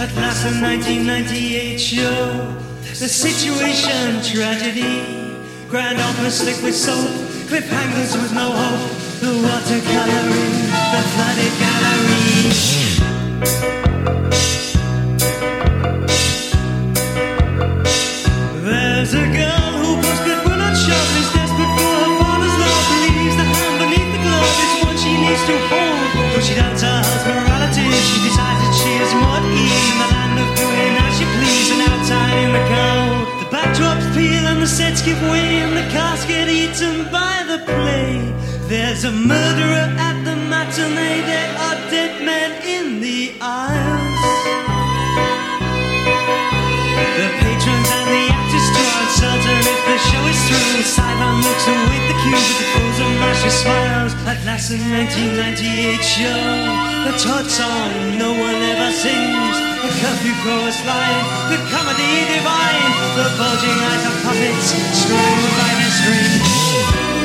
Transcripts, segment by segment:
At last, the 1998 show, the situation tragedy. Grand opera slick with soap, cliffhangers with no hope. The watercoloring, the flooded gallery. There's a girl who posted will not shove is desperate for her father's love. Believes the hand beneath the glove is what she needs to hold. Though she doubts her husband's morality, she decides is ease in the land of doing as she please and outside in the cold. The backdrops peel and the sets give way and the cast get eaten by the play. There's a murderer at the matinee. There are dead men in the aisles. Uncertain if the show is through. Sideline looks await the cue with the frozen mashy smiles. At last, the 1998 show, the Todd song no one ever sings. The curfew chorus line, the comedy divine, the bulging eyes of puppets strung by their strings.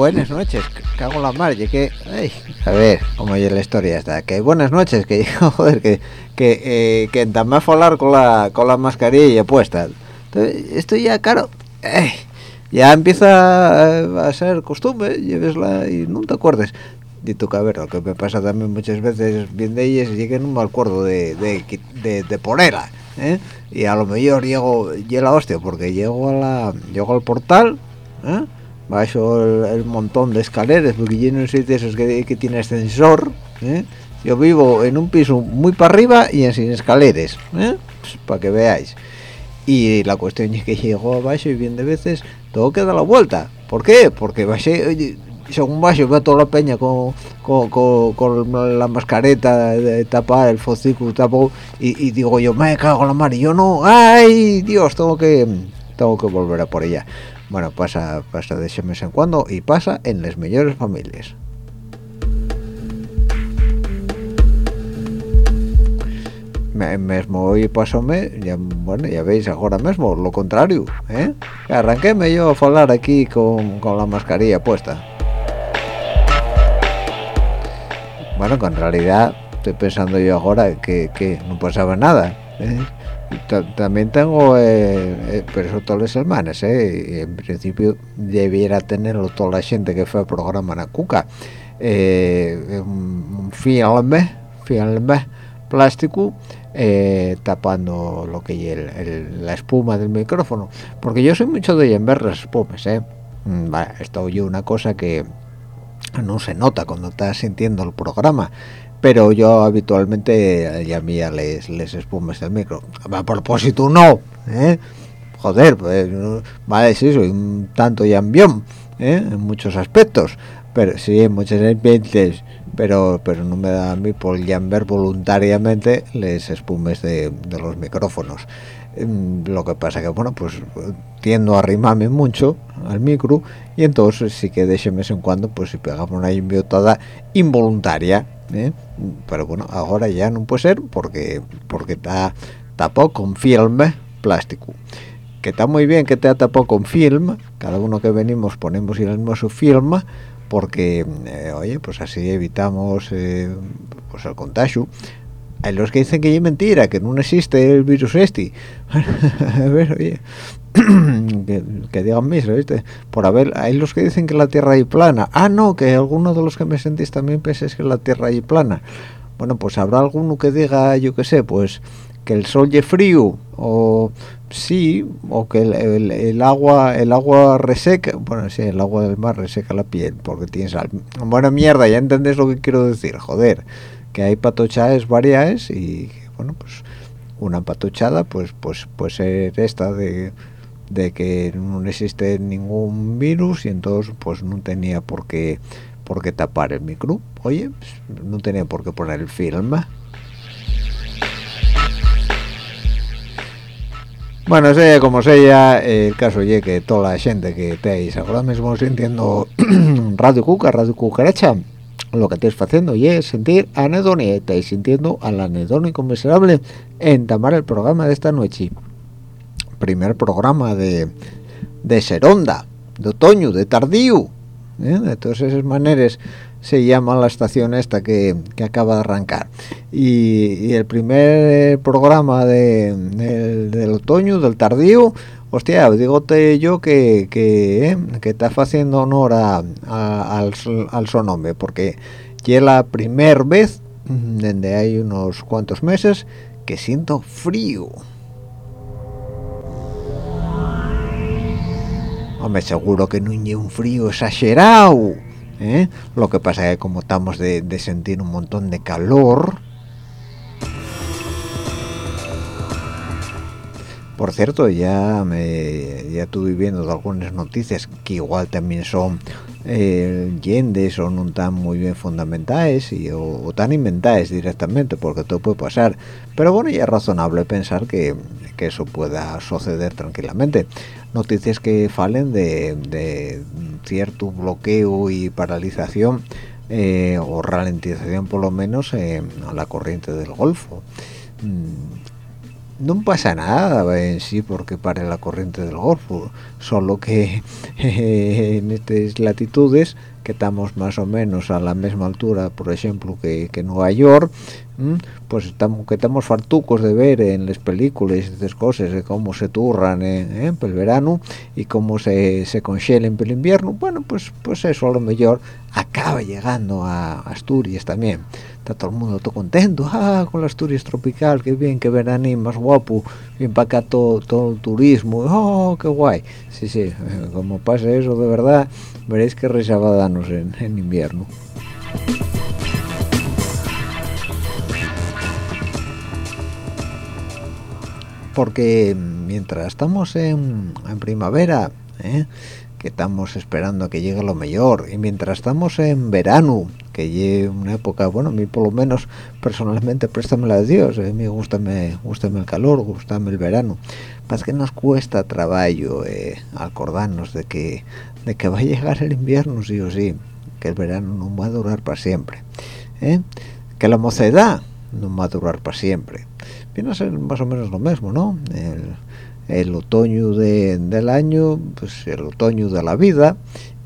Buenas noches, cago en la mar, que, ay, a ver, como oye la historia está, que buenas noches, que joder, que, que, eh, que también a hablar con la, con la mascarilla puesta. Entonces, esto ya, claro, ay, ya empieza a, ser costumbre, llevesla y no te acuerdes. A ver, lo que me pasa también muchas veces, bien de ellas, y que no me acuerdo de, de, de, de ponerla, ¿eh? Y a lo mejor llego, llego la hostia, porque llego a la, llego al portal, ¿eh? Bajo el, el montón de escaleras porque yo no soy de esos que, que tiene ascensor ¿eh? yo vivo en un piso muy para arriba y en sin escaleras ¿eh? Pues, para que veáis y la cuestión es que llego abajo y bien de veces tengo que dar la vuelta ¿por qué? porque bajé según bajo veo toda la peña con, con, con- con la mascareta de tapar el focico tapado y, y digo yo me cago en la mar y yo no ay Dios tengo que tengo que volver a por ella bueno, pasa, pasa de ese mes en cuando y pasa en las mejores familias. Me- mesmo hoy pasóme, ya, bueno, ya veis ahora mismo, lo contrario, ¿eh? Arranquéme yo a hablar aquí con, con la mascarilla puesta. Bueno, que en realidad estoy pensando yo ahora que, que no pasaba nada, ¿eh? También tengo, eh, eh, pero todas las semanas, ¿eh? En principio debiera tenerlo toda la gente que fue al programa en Cuca. Eh, un, filme, film plástico eh, tapando lo que es la espuma del micrófono porque yo soy mucho de ver las espumas eh mm, esto oye una cosa que no se nota cuando estás sintiendo el programa pero yo habitualmente llamía les, les espumas del micro a propósito no ¿eh? joder pues, vale sí soy un tanto yambión ¿eh? en muchos aspectos pero sí en muchos aspectos pero pero no me da a mí por llamar voluntariamente les espumes de, los micrófonos mm, lo que pasa que bueno pues tiendo a arrimarme mucho al micro y entonces sí que de vez en cuando pues si pegamos una inviotada involuntaria ¿eh? pero bueno ahora ya no puede ser porque porque está tapado con film plástico. Que está muy bien que te tapado con film cada uno que venimos ponemos el su film porque eh, oye pues así evitamos eh, pues el contagio. Hay los que dicen que es mentira que no existe el virus este. A ver oye que, digan mismo, ¿viste? Por haber, hay los que dicen que la Tierra es plana. Ah, no, que alguno de los que me sentís también penséis que la Tierra es plana. Bueno, pues habrá alguno que diga, yo qué sé, pues que el sol es frío o sí, o que el, agua el agua reseca, bueno, sí, el agua del mar reseca la piel porque tiene sal. Bueno, mierda, ya entendés lo que quiero decir, joder, que hay patochadas varias y bueno, pues una patochada pues pues puede ser esta de de que no existe ningún virus y entonces pues no tenía por qué por qué tapar el micro. Oye pues, no tenía por qué poner el film. Bueno sea como sea el caso es que toda la gente que estáis ahora mismo sintiendo radio cuca radio cucaracha lo que estáis haciendo y es sentir anedonia estáis sintiendo al anedónico miserable en tamar el programa de esta noche primer programa de, de Seronda, de otoño, de tardío. ¿eh? De todas esas maneras se llama la estación esta que, acaba de arrancar. Y, el primer programa de, del otoño, del tardío, hostia, digote yo que, que, ¿eh? que está haciendo honor a, al, al nombre, porque ya la primera vez, desde hay unos cuantos meses, que siento frío. Hombre seguro que no hay un frío exagerado ¿eh? lo que pasa es que como estamos de, sentir un montón de calor por cierto ya me ya estuve viendo algunas noticias que igual también son eh, yendes o no están muy bien fundamentadas y, o, tan inventadas directamente porque todo puede pasar pero bueno ya es razonable pensar que, que eso pueda suceder tranquilamente noticias que falen de, cierto bloqueo y paralización eh, o ralentización por lo menos en la corriente del Golfo. Mm, no pasa nada en sí porque pare la corriente del Golfo, solo que en estas latitudes que estamos más o menos a la misma altura, por ejemplo, que, que Nueva York, pues estamos que estamos fartucos de ver en las películas estas cosas de cómo se turran en, el verano y cómo se, se congelen el invierno. Bueno pues pues eso a lo mejor acaba llegando a Asturias también todo el mundo todo contento ah con la Asturias tropical qué bien qué verano más guapo bien para acá todo, todo el turismo. Oh qué guay. Sí sí eh, como pasa eso de verdad veréis que resabadanos en, en invierno. Porque mientras estamos en, primavera, ¿eh? que estamos esperando que llegue lo mejor, y mientras estamos en verano, que llegue una época, bueno, a mí por lo menos personalmente préstamela a Dios, a mí gustame, el calor, gustame el verano, pasa que nos cuesta trabajo eh, acordarnos de que, de que va a llegar el invierno sí o sí, que el verano no va a durar para siempre, ¿eh? que la mocedad no va a durar para siempre, viene a ser más o menos lo mismo, ¿no? El, otoño del año, pues el otoño de la vida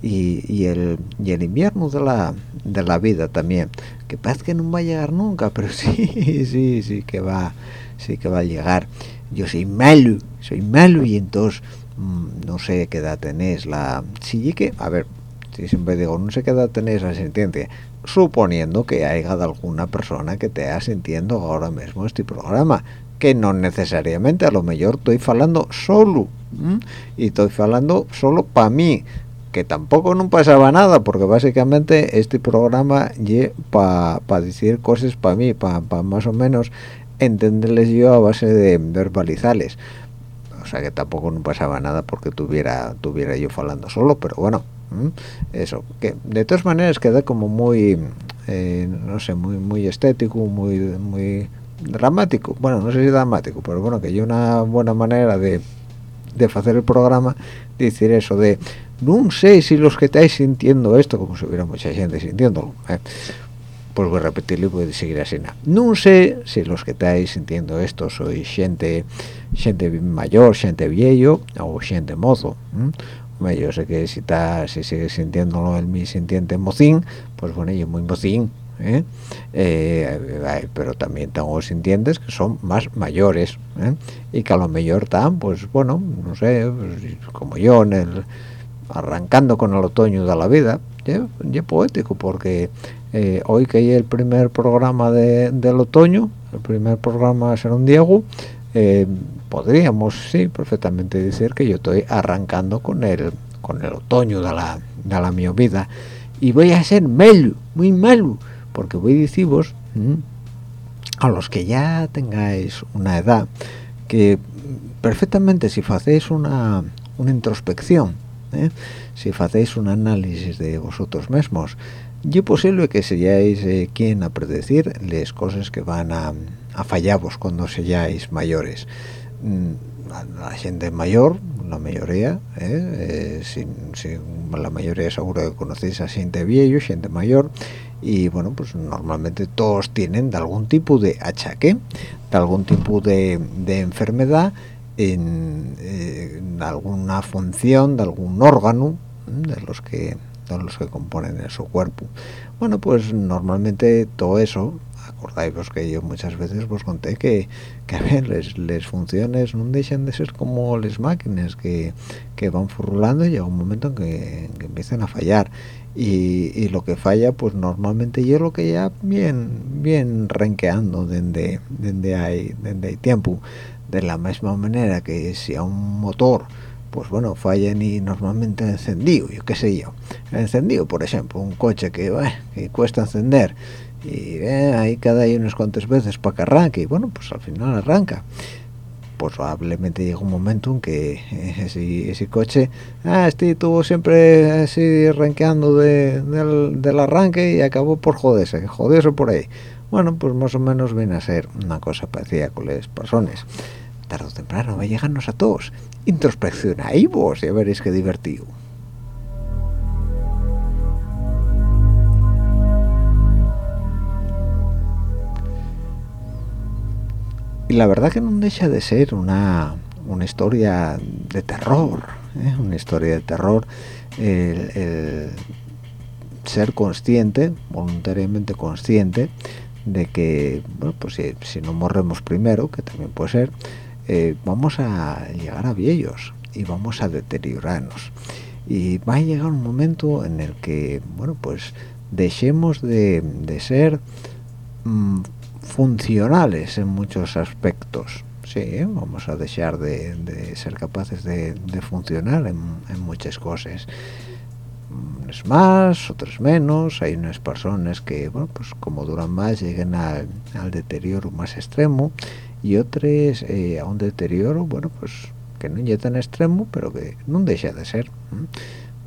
y, el, el invierno de la, de la vida también. Que parece que no va a llegar nunca, pero sí, sí, sí que va, sí que va a llegar. Yo soy malo, soy malo y entonces mm, no sé qué edad tenés la... Sí, que, a ver, si siempre digo, no sé qué edad tenés la sentencia, suponiendo que haya alguna persona que te sintiendo ahora mismo este programa que no necesariamente a lo mejor estoy hablando solo y estoy hablando solo para mí que tampoco no pasaba nada porque básicamente este programa para decir cosas para mí para más o menos entenderles yo a base de verbalizales o sea que tampoco no pasaba nada porque tuviera tuviera yo hablando solo pero bueno eso que de todas maneras queda como muy eh, no sé muy muy estético muy muy dramático. Bueno no sé si dramático pero bueno que hay una buena manera de de hacer el programa decir eso de no sé si los que estáis sintiendo esto como si hubiera mucha gente sintiéndolo ¿eh? pues voy a repetirlo y voy a seguir así no sé si los que estáis sintiendo esto sois gente gente mayor gente viejo o gente mozo yo sé que si está si sintiéndolo el mi sintiente mocín pues bueno yo muy mocín ¿eh? Eh, pero también tengo sintientes que son más mayores ¿eh? y que a lo mejor están pues bueno no sé pues, como yo en el arrancando con el otoño de la vida ya poético porque hoy que hay el primer programa del otoño el primer programa será un Diego podríamos sí perfectamente decir que yo estoy arrancando con el con el otoño de la de la mi vida. Y voy a ser melo muy malo porque voy a deciros a los que ya tengáis una edad que perfectamente si hacéis una, una introspección si hacéis un análisis de vosotros mismos y posible que seáis eh, quien a predecir las cosas que van a, a fallaros cuando seáis mayores mm, la, gente mayor la mayoría ¿eh? eh la mayoría seguro que conocéis a gente viejo gente mayor y bueno pues normalmente todos tienen de algún tipo de achaque de algún tipo de, enfermedad en, alguna función de algún órgano de los que de los que componen en su cuerpo. Bueno pues normalmente todo eso acordáis que yo muchas veces os conté que, que a ver, les, funciones no dejan de ser como las máquinas que, que van furulando y llega un momento en que, que empiezan a fallar. Y, lo que falla pues normalmente yo lo que ya bien bien renqueando desde desde hay desde hay tiempo de la misma manera que si a un motor pues bueno falla y normalmente encendido yo qué sé yo. Encendido por ejemplo un coche que, que cuesta encender y eh, ahí cada hay unas cuantas veces para que arranque y bueno pues al final arranca. Pues probablemente llega un momento en que ese, ese coche ah, este estuvo siempre así renqueando de, del, arranque y acabó por joderse, joderse por ahí. Bueno, pues más o menos viene a ser una cosa parecida con las personas tarde o temprano va a llegarnos a todos. Introspeccionáis vos y a veréis qué divertido. Y la verdad que no deja de ser una, una historia de terror ¿eh? una historia de terror. El, ser consciente voluntariamente consciente de que bueno pues si, no morremos primero que también puede ser eh, vamos a llegar a viejos y vamos a deteriorarnos. Y va a llegar un momento en el que bueno pues dejemos de, ser mm, funcionales en muchos aspectos. Sí vamos a dejar de, ser capaces de, funcionar en, muchas cosas. Unas más otras menos. Hay unas personas que bueno pues como duran más llegan al, deterioro más extremo y otras eh, a un deterioro bueno pues que no llega tan extremo pero que no deja de ser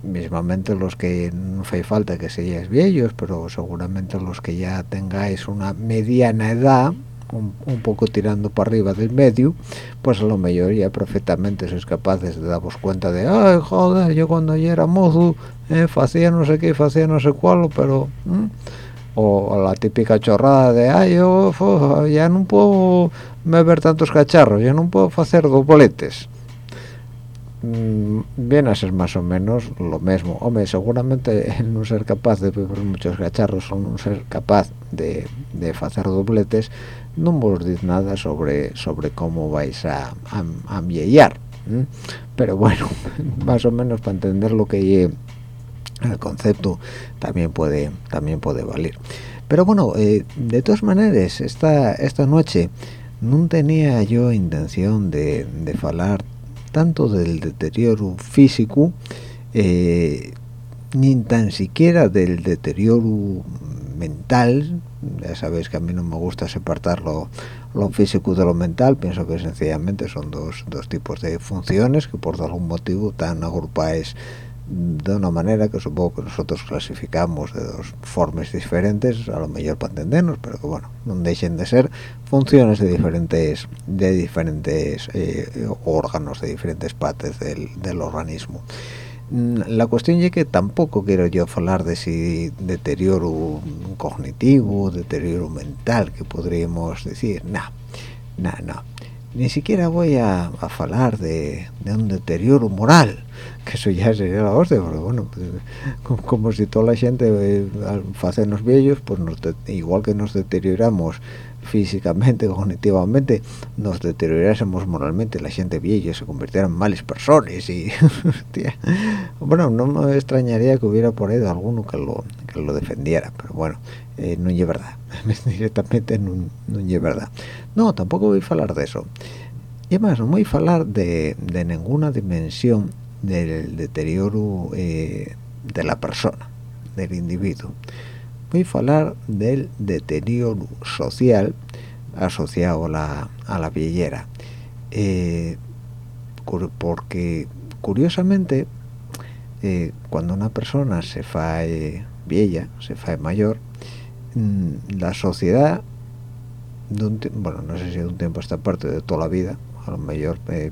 mismamente los que no hace falta que seáis viejos pero seguramente los que ya tengáis una mediana edad un, poco tirando para arriba del medio pues a lo mejor ya perfectamente sois capaces de daros cuenta de ay joder yo cuando ya era mozo eh, hacía no sé qué hacía no sé cuál pero o la típica chorrada de ay yo ya no puedo beber tantos cacharros ya no puedo hacer dobletes Mm, viene a ser más o menos lo mismo. Hombre seguramente el no ser capaz de beber muchos cacharros o no ser capaz de, de hacer dobletes no vos dice nada sobre sobre cómo vais a, a, pero bueno más o menos para entender lo que el concepto también puede también puede valer. Pero bueno eh, de todas maneras esta esta noche no tenía yo intención de, de hablar tanto del deterioro físico eh, ni tan siquiera del deterioro mental. Ya sabéis que a mí no me gusta separar lo, físico de lo mental. Pienso que sencillamente son dos, dos tipos de funciones que por algún motivo tan agrupadas de una manera que supongo que nosotros clasificamos de dos formas diferentes a lo mejor para entendernos pero que bueno no dejen de ser funciones de diferentes de diferentes eh, órganos de diferentes partes del, del organismo. La cuestión es que tampoco quiero yo hablar de si deterioro cognitivo deterioro mental que podríamos decir no no ni siquiera voy a, a hablar de, de un deterioro moral que eso ya sería la hostia, porque bueno, pues, como, si toda la gente eh, al hacernos viejos, pues igual que nos deterioramos físicamente, cognitivamente, nos deteriorásemos moralmente, la gente vieja se convirtiera en males personas y bueno, no me extrañaría que hubiera por ahí alguno que lo, que lo defendiera, pero bueno, eh, no es verdad, directamente no, no es verdad. No, tampoco voy a hablar de eso. Y además, no voy a hablar de, de ninguna dimensión del deterioro eh, de la persona, del individuo. Voy a hablar del deterioro social asociado a la, a la. Eh, porque, curiosamente, eh, cuando una persona se fae vieja, se fae mayor, mm, la sociedad, bueno, no sé si de un tiempo esta parte de toda la vida, a lo mejor eh,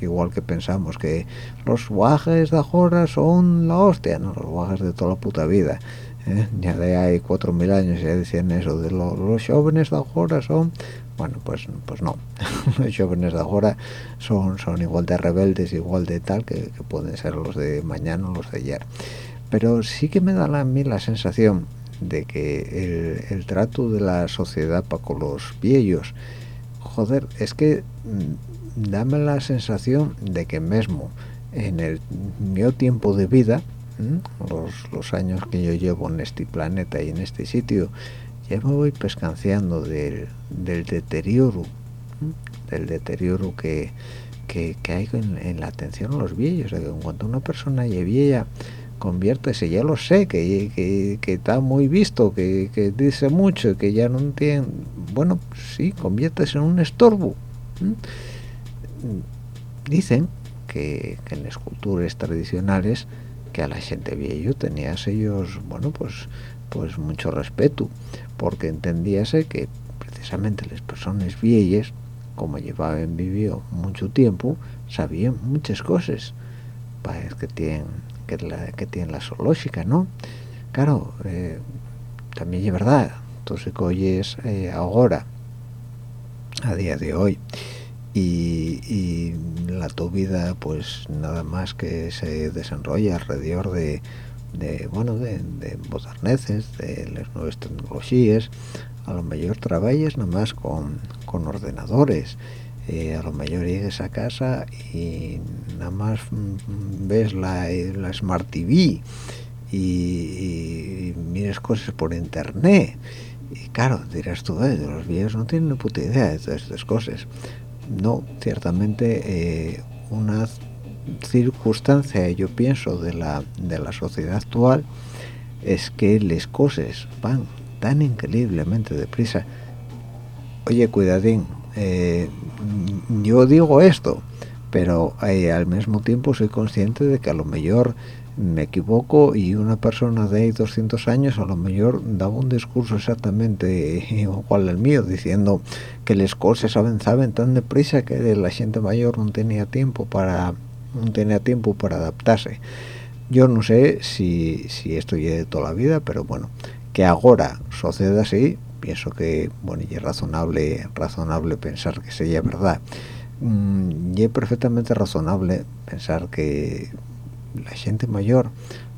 igual que pensamos que los guajes de ahora son la hostia, no, los guajes de toda la puta vida. ¿eh? Ya de hay cuatro mil años ya decían eso, de los jóvenes de ahora son... Bueno, pues pues no, los jóvenes de ahora son, son igual de rebeldes, igual de tal, que, pueden ser los de mañana o los de ayer. Pero sí que me da a mí la sensación de que el, el trato de la sociedad para con los viejos joder, es que mm, dame la sensación de que mismo en el mi tiempo de vida, los, años que yo llevo en este planeta y en este sitio, ya me voy pescanciando del, deterioro, del deterioro que, hay en, la atención a los viejos, de que en cuanto una persona es vieja, conviértese, ya lo sé, que, está muy visto, que, dice mucho, que ya no tiene, bueno, sí, conviértese en un estorbo. Dicen que, en las culturas tradicionales que a la gente viejo tenías ellos, bueno, pues, pues mucho respeto, porque entendíase que precisamente las personas viejas, como llevaban vivido mucho tiempo, sabían muchas cosas. Parece que tienen que, la, tiene la zoológica, ¿no? Claro, eh, también es verdad, tú se oyes eh, ahora, a día de hoy, y, la tu vida pues nada más que se desarrolla alrededor de, de bueno, de, de de las nuevas tecnologías, a lo mejor trabajas nada más con, con ordenadores, eh, a lo mejor llegues a casa y nada más mm, ves la, la Smart TV y, mires cosas por internet. Y claro, dirás tú, eh, los viejos no tienen ni puta idea de todas estas cosas no, ciertamente eh, una circunstancia yo pienso de la, de la sociedad actual es que las cosas van tan increíblemente deprisa. Oye cuidadín eh, yo digo esto pero eh, al mismo tiempo soy consciente de que a lo mejor me equivoco y una persona de 200 años a lo mejor daba un discurso exactamente igual al mío diciendo que las cosas avanzaban tan deprisa que la gente mayor no tenía tiempo para no tenía tiempo para adaptarse. Yo no sé si, si esto lleve toda la vida pero bueno que ahora suceda así pienso que bueno y es razonable razonable pensar que sería verdad. Mm, y es perfectamente razonable pensar que la gente mayor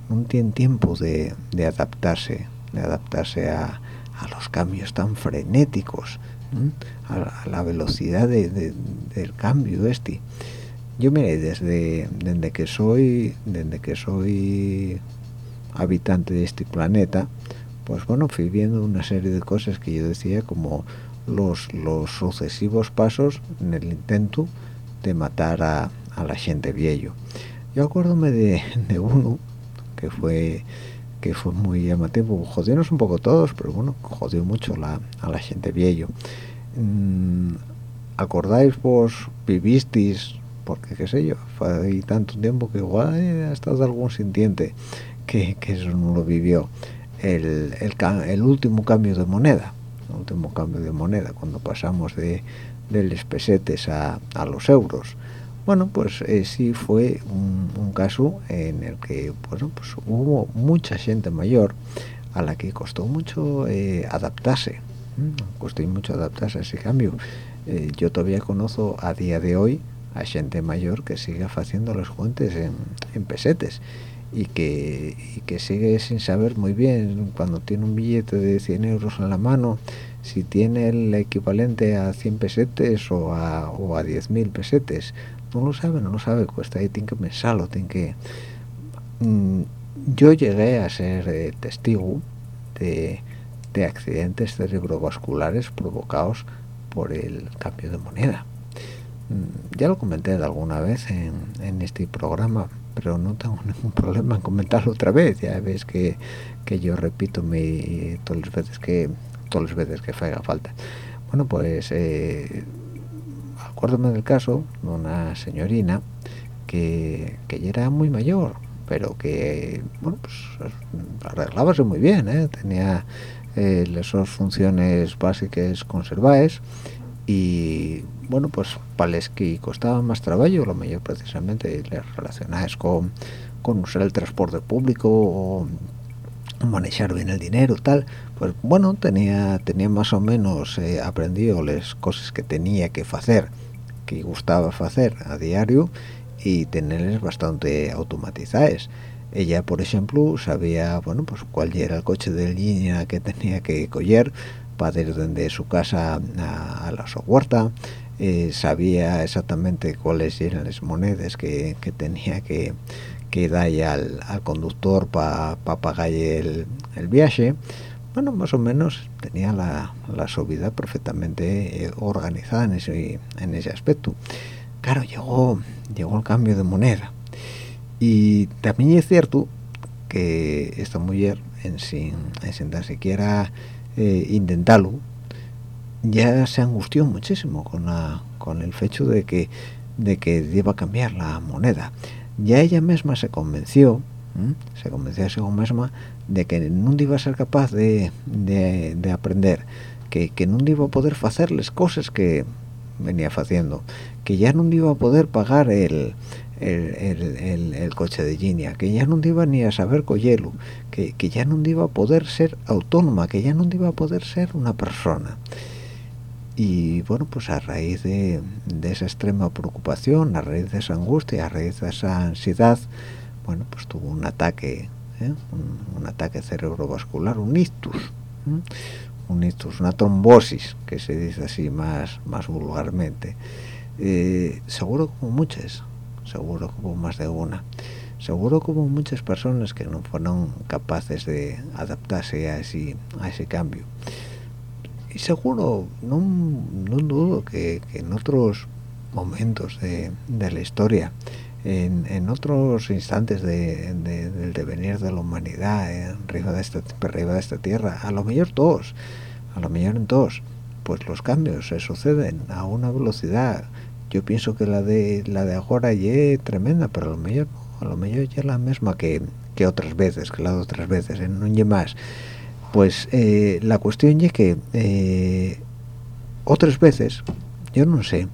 no tiene tiempo de, adaptarse de adaptarse a, los cambios tan frenéticos a, la velocidad del cambio este. Yo mire desde desde que soy desde que soy habitante de este planeta pues bueno fui viendo una serie de cosas que yo decía como los los sucesivos pasos en el intento de matar a, a la gente viejo. Yo acuérdome de, de uno que fue que fue muy llamativo. Jodieron un poco todos pero bueno jodió mucho la, a la gente viejo. Mm, acordáis vos vivisteis porque qué sé yo fue tanto tiempo que igual ha estado algún sintiente que, que eso no lo vivió el, último cambio de moneda el último cambio de moneda cuando pasamos de, de los pesetes a, a los euros. Bueno pues eh, sí fue un, caso en el que pues hubo mucha gente mayor a la que costó mucho eh, adaptarse costó mucho adaptarse a ese cambio. Eh, yo todavía conozco a día de hoy a gente mayor que sigue haciendo los cuentes en, en pesetes y que, y que sigue sin saber muy bien cuando tiene un billete de 100 euros en la mano si tiene el equivalente a 100 pesetes o a, o a 10.000 pesetes. No lo sabe, no lo sabe, cuesta ahí, tiene que pensarlo, tiene que... Mm, yo llegué a ser eh, testigo de, de accidentes cerebrovasculares provocados por el cambio de moneda. Mm, ya lo comenté alguna vez en, en, este programa pero no tengo ningún problema en comentarlo otra vez ya ves que, que yo repito mi, todas las veces que todas las veces que haga falta bueno pues eh, acuérdame del caso de una señorina que, que ya era muy mayor pero que bueno pues arreglábase muy bien ¿eh? tenía eh, esas funciones básicas conservadas y bueno pues para los que costaba más trabajo lo mejor precisamente las relacionadas con, con usar el transporte público o manejar bien el dinero tal. Pues bueno tenía tenía más o menos eh, aprendido las cosas que tenía que hacer que gustaba hacer a diario y tenerles bastante automatizadas. Ella por ejemplo sabía bueno pues cuál era el coche de línea que tenía que coger para ir desde su casa a, a la huerta eh, sabía exactamente cuáles eran las monedas que, que tenía que, que dar al, al, conductor para pa pagar el, el, viaje. Bueno más o menos tenía la, la subida perfectamente eh, organizada en ese, en ese aspecto. Claro llegó llegó el cambio de moneda. Y también es cierto que esta mujer en sin, en sin tan siquiera eh, intentarlo ya se angustió muchísimo con la, con el hecho de que de que iba a cambiar la moneda ya ella misma se convenció se convenció a sí misma de que no iba a ser capaz de, de, de aprender que, que, no iba a poder hacerles cosas que venía haciendo que ya no iba a poder pagar el, el, el, coche de línea, que ya no iba ni a saber cogerlo, que, que ya no iba a poder ser autónoma, que ya no iba a poder ser una persona. Y bueno, pues a raíz de, de, esa extrema preocupación, a raíz de esa angustia, a raíz de esa ansiedad, bueno, pues tuvo un ataque, ¿eh? un, ataque cerebrovascular, un ictus, ¿eh? un ictus, una trombosis, que se dice así más, más vulgarmente. Eh, seguro como muchas, seguro hubo más de una seguro hubo muchas personas que no fueron capaces de adaptarse a ese, a ese cambio y seguro no, no dudo que, que, en otros momentos de, de la historia en, en, otros instantes de, de, del devenir de la humanidad en arriba de esta arriba de esta tierra a lo mejor todos a lo mejor en todos pues los cambios se suceden a una velocidad. Yo pienso que la de la de ahora ya es tremenda pero a lo mejor a lo mejor ya es la misma que, que otras veces que la de otras veces en no hay más pues eh, la cuestión es que eh, otras veces yo no sé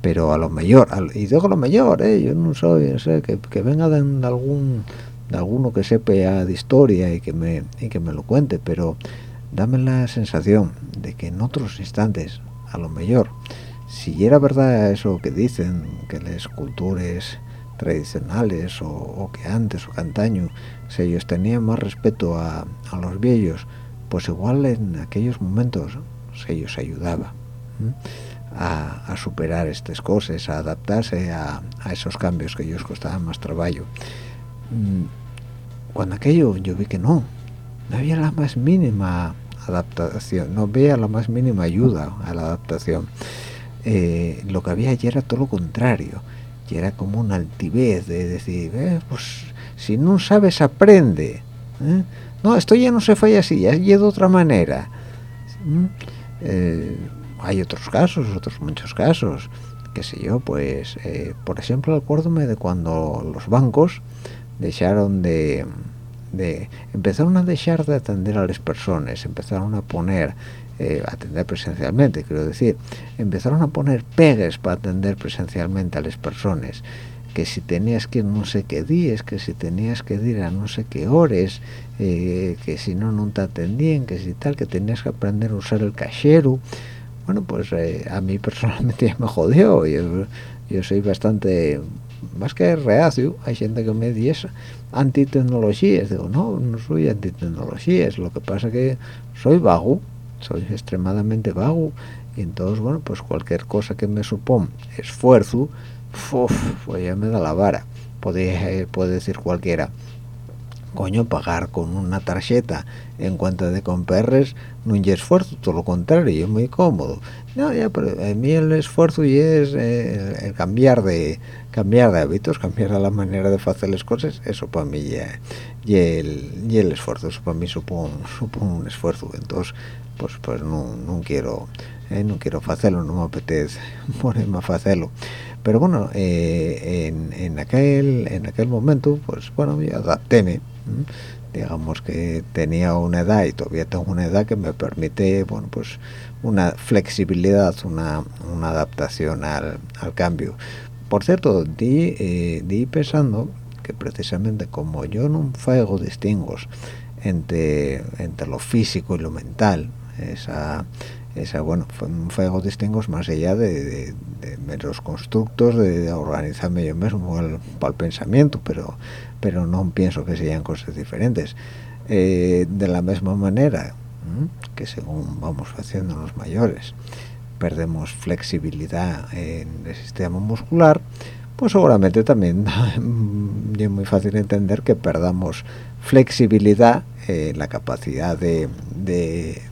pero a lo mejor y digo a lo mejor eh, yo no soy sé, que, venga de, algún de alguno que sepa de historia y que me y que me lo cuente pero dame la sensación de que en otros instantes a lo mejor si era verdad eso que dicen que las culturas tradicionales o, o que antes o que antaño si ellos tenían más respeto a, a, los viejos pues igual en aquellos momentos se ellos ayudaba a, superar estas cosas, a adaptarse a, esos cambios que ellos costaban más trabajo. Mm, cuando aquello yo vi que no, no había la más mínima adaptación, no veía la más mínima ayuda a la adaptación. Eh, lo que había allí era todo lo contrario, y era como una altivez de decir, eh, pues si no sabes aprende. ¿eh? No, esto ya no se falla así, ya de otra manera. ¿Mm? hay otros casos, otros muchos casos, qué sé yo, pues, por ejemplo, acuérdome de cuando los bancos dejaron de de empezaron a dejar de atender a las personas empezaron a poner eh, atender presencialmente quiero decir empezaron a poner pegues para atender presencialmente a las personas que si tenías que ir no sé qué días que si tenías que ir a no sé qué horas eh, que si no no te atendían que si tal que tenías que aprender a usar el cajero bueno pues eh, a mí personalmente me jodió. Yo, yo soy bastante más que reacio hay gente que me dice antitecnologías. Digo no no soy antitecnologías. Lo que pasa que soy vago soy extremadamente vago. Y entonces bueno pues cualquier cosa que me supone esfuerzo pues ya me da la vara. Puede, puede decir cualquiera. Coño pagar con una tarjeta en cuanto de compres no es esfuerzo todo lo contrario es muy cómodo. No ya pero a mí el esfuerzo y es eh, cambiar de cambiar de hábitos, cambiar la manera de hacer las cosas, eso para mí ya, y, el, y el esfuerzo, eso para mí supone, supone un esfuerzo, entonces pues pues no, no quiero eh, no quiero hacerlo, no me apetece ponerme a hacerlo. Pero bueno, eh, en, en, aquel en aquel momento, pues bueno, me adaptéme, digamos que tenía una edad y todavía tengo una edad que me permite, bueno, pues una flexibilidad, una, una adaptación al, al cambio. Por cierto, di, eh, di pensando que precisamente como yo no fuego distingos entre, entre lo físico y lo mental, esa, esa bueno, un fuego distingos más allá de, de, los constructos de, organizarme yo mismo para el, pensamiento, pero, pero no pienso que sean cosas diferentes. Eh, de la misma manera que según vamos haciendo los mayores, perdemos flexibilidad en el sistema muscular, pues seguramente también es muy fácil entender que perdamos flexibilidad en la capacidad de, de,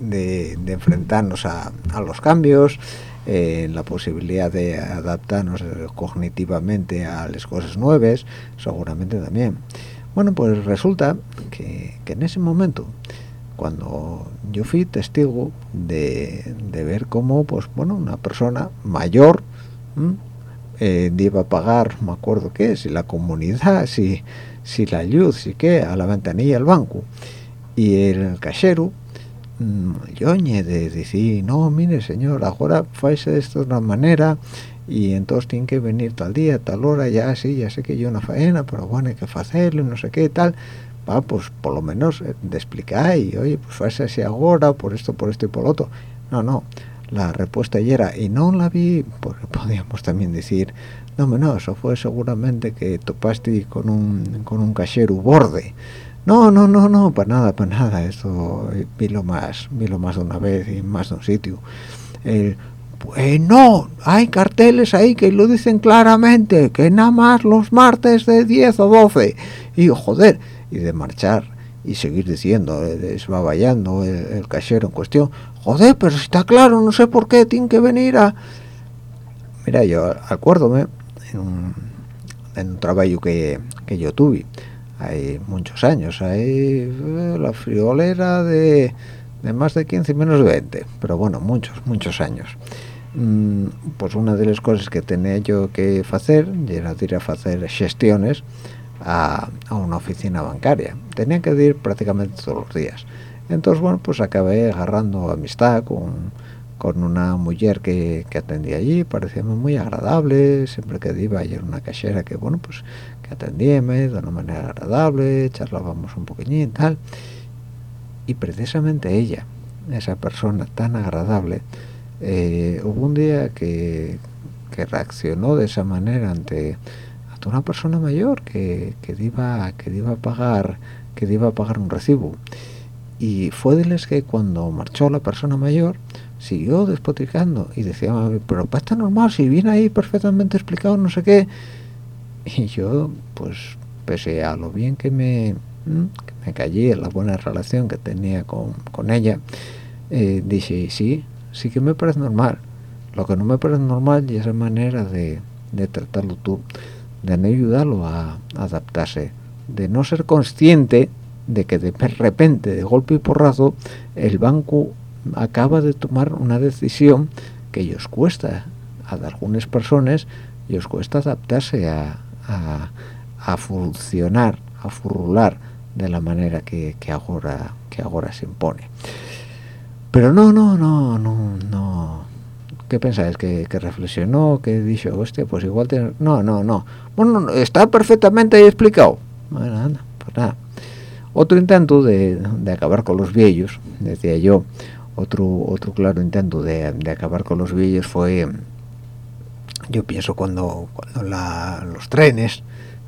enfrentarnos a, los cambios, en la posibilidad de adaptarnos cognitivamente a las cosas nuevas, seguramente también. Bueno, pues resulta que, que en ese momento cuando yo fui testigo de, ver cómo pues bueno una persona mayor eh, a pagar me acuerdo qué si la comunidad si si la luz si qué a la ventanilla del banco y el cajero yo de decir no mire señor ahora faise de una manera y entonces tiene que venir tal día tal hora ya sí ya sé que yo una faena pero bueno hay que hacerlo no sé qué tal pues por lo menos eh, de explicar y oye pues fue así ahora por esto por esto y por otro no no la respuesta ayer era y no la vi porque podíamos también decir no no eso fue seguramente que topaste con un con un cachero borde no no no no para nada para nada. Esto eh, vi lo más vi lo más de una vez y más de un sitio. El pues no, hay carteles ahí que lo dicen claramente, que nada más los martes de 10 o 12. Y joder, y de marchar y seguir diciendo, eh, desbaballando el, el cajero en cuestión, joder, pero si está claro, no sé por qué tiene que venir a... Mira, yo acuérdome en un, en un trabajo que, que yo tuve, hay muchos años, hay eh, la friolera de, de más de 15 menos de 20, pero bueno, muchos, muchos años. Mm, pues una de las cosas que tenía yo que hacer era ir a hacer gestiones a, una oficina bancaria. Tenía que ir prácticamente todos los días. Entonces, bueno, pues acabé agarrando amistad con, con una mujer que, que, atendía allí, parecía muy agradable, siempre que iba ayer una cajera que, bueno, pues que de una manera agradable, charlábamos un poquillín y tal. Y precisamente ella, esa persona tan agradable, eh, hubo un día que, que reaccionó de esa manera ante una persona mayor que, que iba que iba a pagar que iba a pagar un recibo y fue de les que cuando marchó la persona mayor siguió despotricando y decía pero está normal si viene ahí perfectamente explicado no sé qué y yo pues pese a lo bien que me que me callé la buena relación que tenía con, con ella eh, dije sí sí que me parece normal. Lo que no me parece normal es esa manera de, de tratarlo tú de no ayudarlo a adaptarse de no ser consciente de que de repente, de golpe y porrazo, el banco acaba de tomar una decisión que ellos cuesta a algunas personas y cuesta adaptarse a, a, funcionar, a furrular de la manera que, ahora que ahora se impone. Pero no, no, no, no, no. ¿Qué pensáis? ¿Que, que reflexionó? ¿Que dijo, hostia, pues igual tiene... No, no, no. Bueno, está perfectamente explicado. Bueno, anda, pues nada otro intento de, acabar con los viejos decía yo otro otro claro intento de, acabar con los viejos fue yo pienso cuando cuando los trenes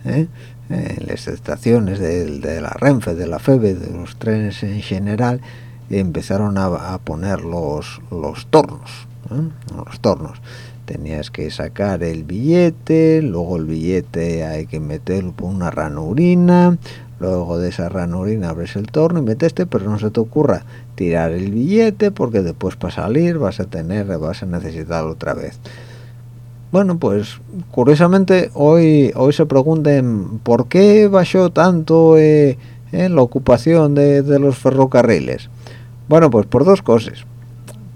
¿eh? las estaciones de, la Renfe de la FEBE de los trenes en general empezaron a, poner los los tornos ¿eh? los tornos tenías que sacar el billete luego el billete hay que meterlo por una ranurina luego de esa ranurina abres el torno y metes este pero no se te ocurra tirar el billete porque después para salir vas a tener vas a necesitarlo otra vez bueno pues curiosamente hoy hoy se pregunten por qué bajó tanto eh, en la ocupación de, los ferrocarriles bueno pues por dos cosas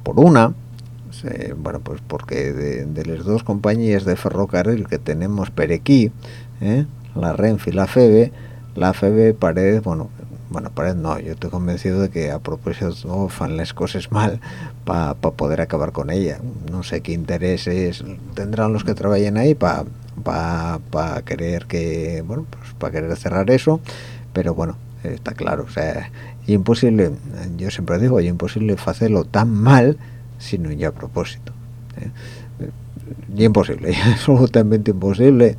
por una bueno pues porque de, las dos compañías de ferrocarril que tenemos per aquí eh, la Renfe y la FEBE la FEB Paredes, bueno, bueno, Paredes no, yo estoy convencido de que a propósito no fan las cosas mal para poder acabar con ella. No sé qué intereses tendrán los que trabajen ahí para pa, querer que, bueno, pues para querer cerrar eso, pero bueno, está claro, o sea, imposible, yo siempre digo, es imposible hacerlo tan mal si no ya a propósito. ¿eh? Y imposible, absolutamente imposible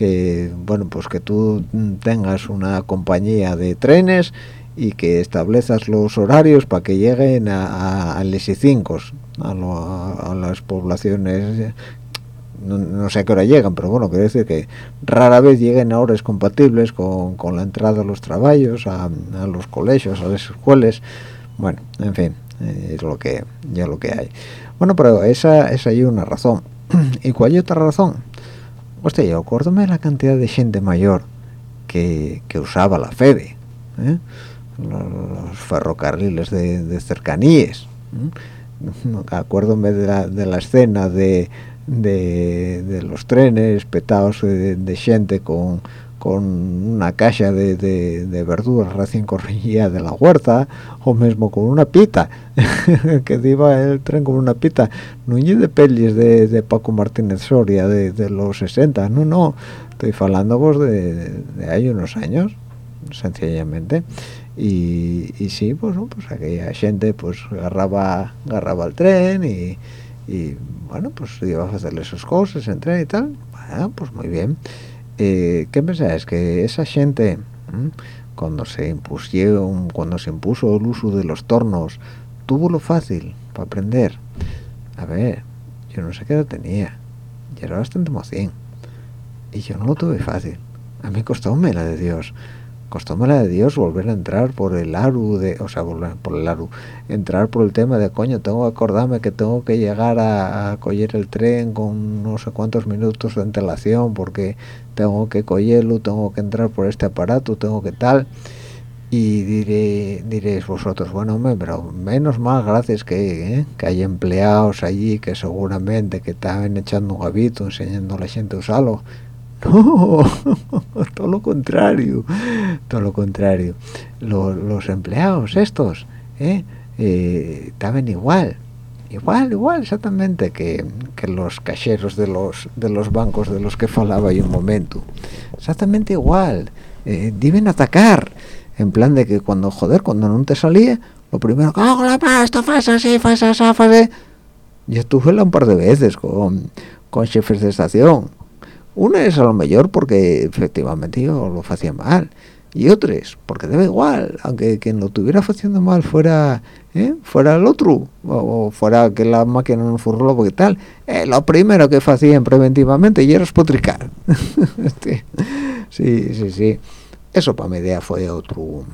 que bueno pues que tú tengas una compañía de trenes y que establezas los horarios para que lleguen a, a, a a, las poblaciones no, sé a qué hora llegan pero bueno quiero decir que rara vez lleguen a horas compatibles con, con la entrada a los trabajos a, los colegios a las escuelas. Bueno en fin eh, es lo que ya lo que hay. Bueno pero esa es ahí una razón. Y cuál hay otra razón Hostia, yo acuérdome de la cantidad de gente mayor que, usaba la FEDE, ¿eh? los ferrocarriles de, cercanías. ¿eh? Acuérdome de la, de la escena de, de, los trenes petados de, gente con, con una caja de, de, verduras recién corrigida de la huerta o mismo con una pita que iba el tren con una pita. No de pelis de, de, Paco Martínez Soria de, los 60 no no estoy hablando vos de, hay unos años sencillamente. Y, y sí pues no, pues aquella gente pues agarraba agarraba el tren y, y bueno pues iba a hacerle sus cosas en tren y tal. Bueno, pues muy bien eh, ¿qué pensáis? Que esa gente, cuando se impusieron, cuando se impuso el uso de los tornos, tuvo lo fácil para aprender. A ver, yo no sé qué edad tenía, y era bastante mocín, y yo no lo tuve fácil. A mí costóme la de Dios costóme la de Dios volver a entrar por el aru de o sea volver por el aru entrar por el tema de coño tengo que acordarme que tengo que llegar a, coger el tren con no sé cuántos minutos de antelación porque tengo que cogerlo tengo que entrar por este aparato tengo que tal y diré, diréis vosotros, bueno, hombre, pero menos mal, gracias que, ¿eh? que hay empleados allí que seguramente que estaban echando un gabito enseñando a la gente a usarlo, no, todo lo contrario, todo lo contrario. Los, empleados estos, ¿eh? ¿eh? estaban igual, igual, igual, exactamente que, los cajeros de los de los bancos de los que falaba yo un momento, exactamente igual. Eh, deben atacar, en plan de que cuando joder, cuando no te salía, lo primero, ¡oh, la pasta, fasa así, fasa esa, fase! Yo estuve un par de veces con, con jefes de estación una es a lo mejor porque efectivamente yo lo hacía mal y otros porque debe igual aunque quien lo estuviera haciendo mal fuera ¿eh? fuera el otro o, fuera que la máquina no furró porque tal eh, lo primero que hacían preventivamente y era espotricar. Este, sí sí sí. Eso para mi idea fue otro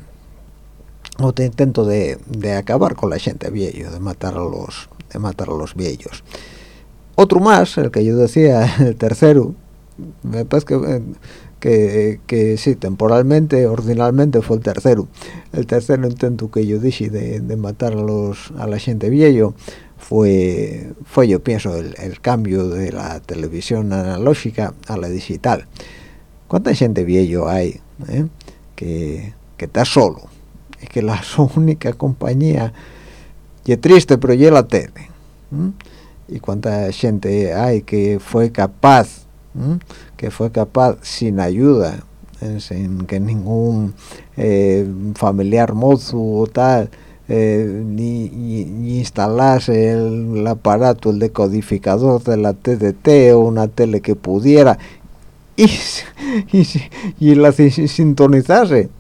otro intento de, de, acabar con la gente viejo de matar a los de matar a los viejos. Otro más el que yo decía el tercero me parece que eh, que, que sí, temporalmente, ordinalmente fue el tercero. El tercer intento que yo dije de, de matar a, los, a la gente viejo fue, fue yo pienso, el, el, cambio de la televisión analógica a la digital. ¿Cuánta gente viejo hay eh? que, que está solo? Es que la única compañía, y es triste, pero ya la tele. ¿eh? Y cuánta gente hay que fue capaz que fue capaz sin ayuda eh, sin que ningún eh, familiar mozo o tal eh, ni, instalase el, aparato el decodificador de la TDT o una tele que pudiera y, y, la sintonizase.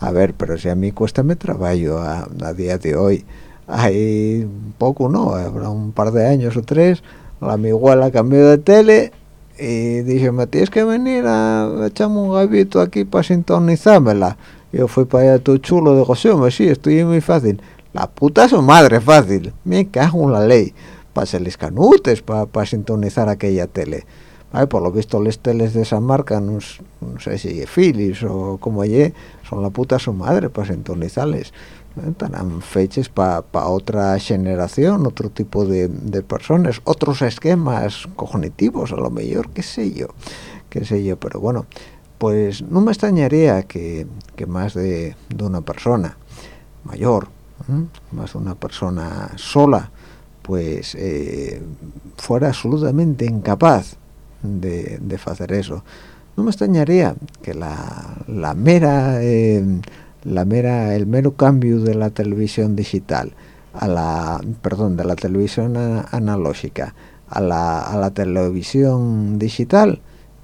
A ver pero si a mí cuesta me trabajo a, a día de hoy hay poco no habrá un par de años o tres la mi abuela cambió de tele y dije, me tienes que venir a echarme un gavito aquí para sintonizármela. Yo fui para allá todo chulo, digo, sí, me sí, estoy muy fácil. La puta su madre fácil, me cago en la ley. Para les canutes, para sintonizar aquella tele. Ay, por lo visto, las teles de esa marca, no, sé si Philips o como ye, son la puta su madre para sintonizarles estarán fechas para otra generación, otro tipo de, personas, otros esquemas cognitivos, a lo mejor, qué sé yo, qué sé yo, pero bueno, pues no me extrañaría que, más de, una persona mayor, más de una persona sola, pues eh, fuera absolutamente incapaz de, hacer eso. No me extrañaría que la, mera... Eh, la mera el mero cambio de la televisión digital a la perdón de la televisión analógica a la, a la televisión digital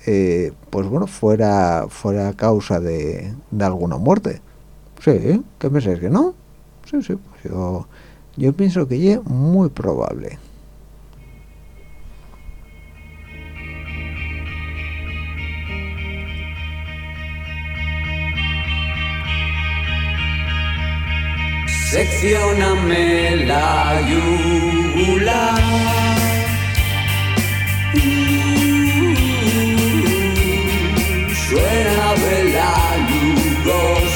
eh, pues bueno fuera fuera causa de, de alguna muerte. Sí qué me que no sí sí pues yo yo pienso que es muy probable seccioname la yugular. suena de la lugosis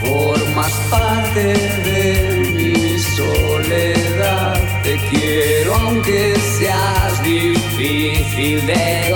formas parte de mi soledad. Te quiero aunque seas difícil de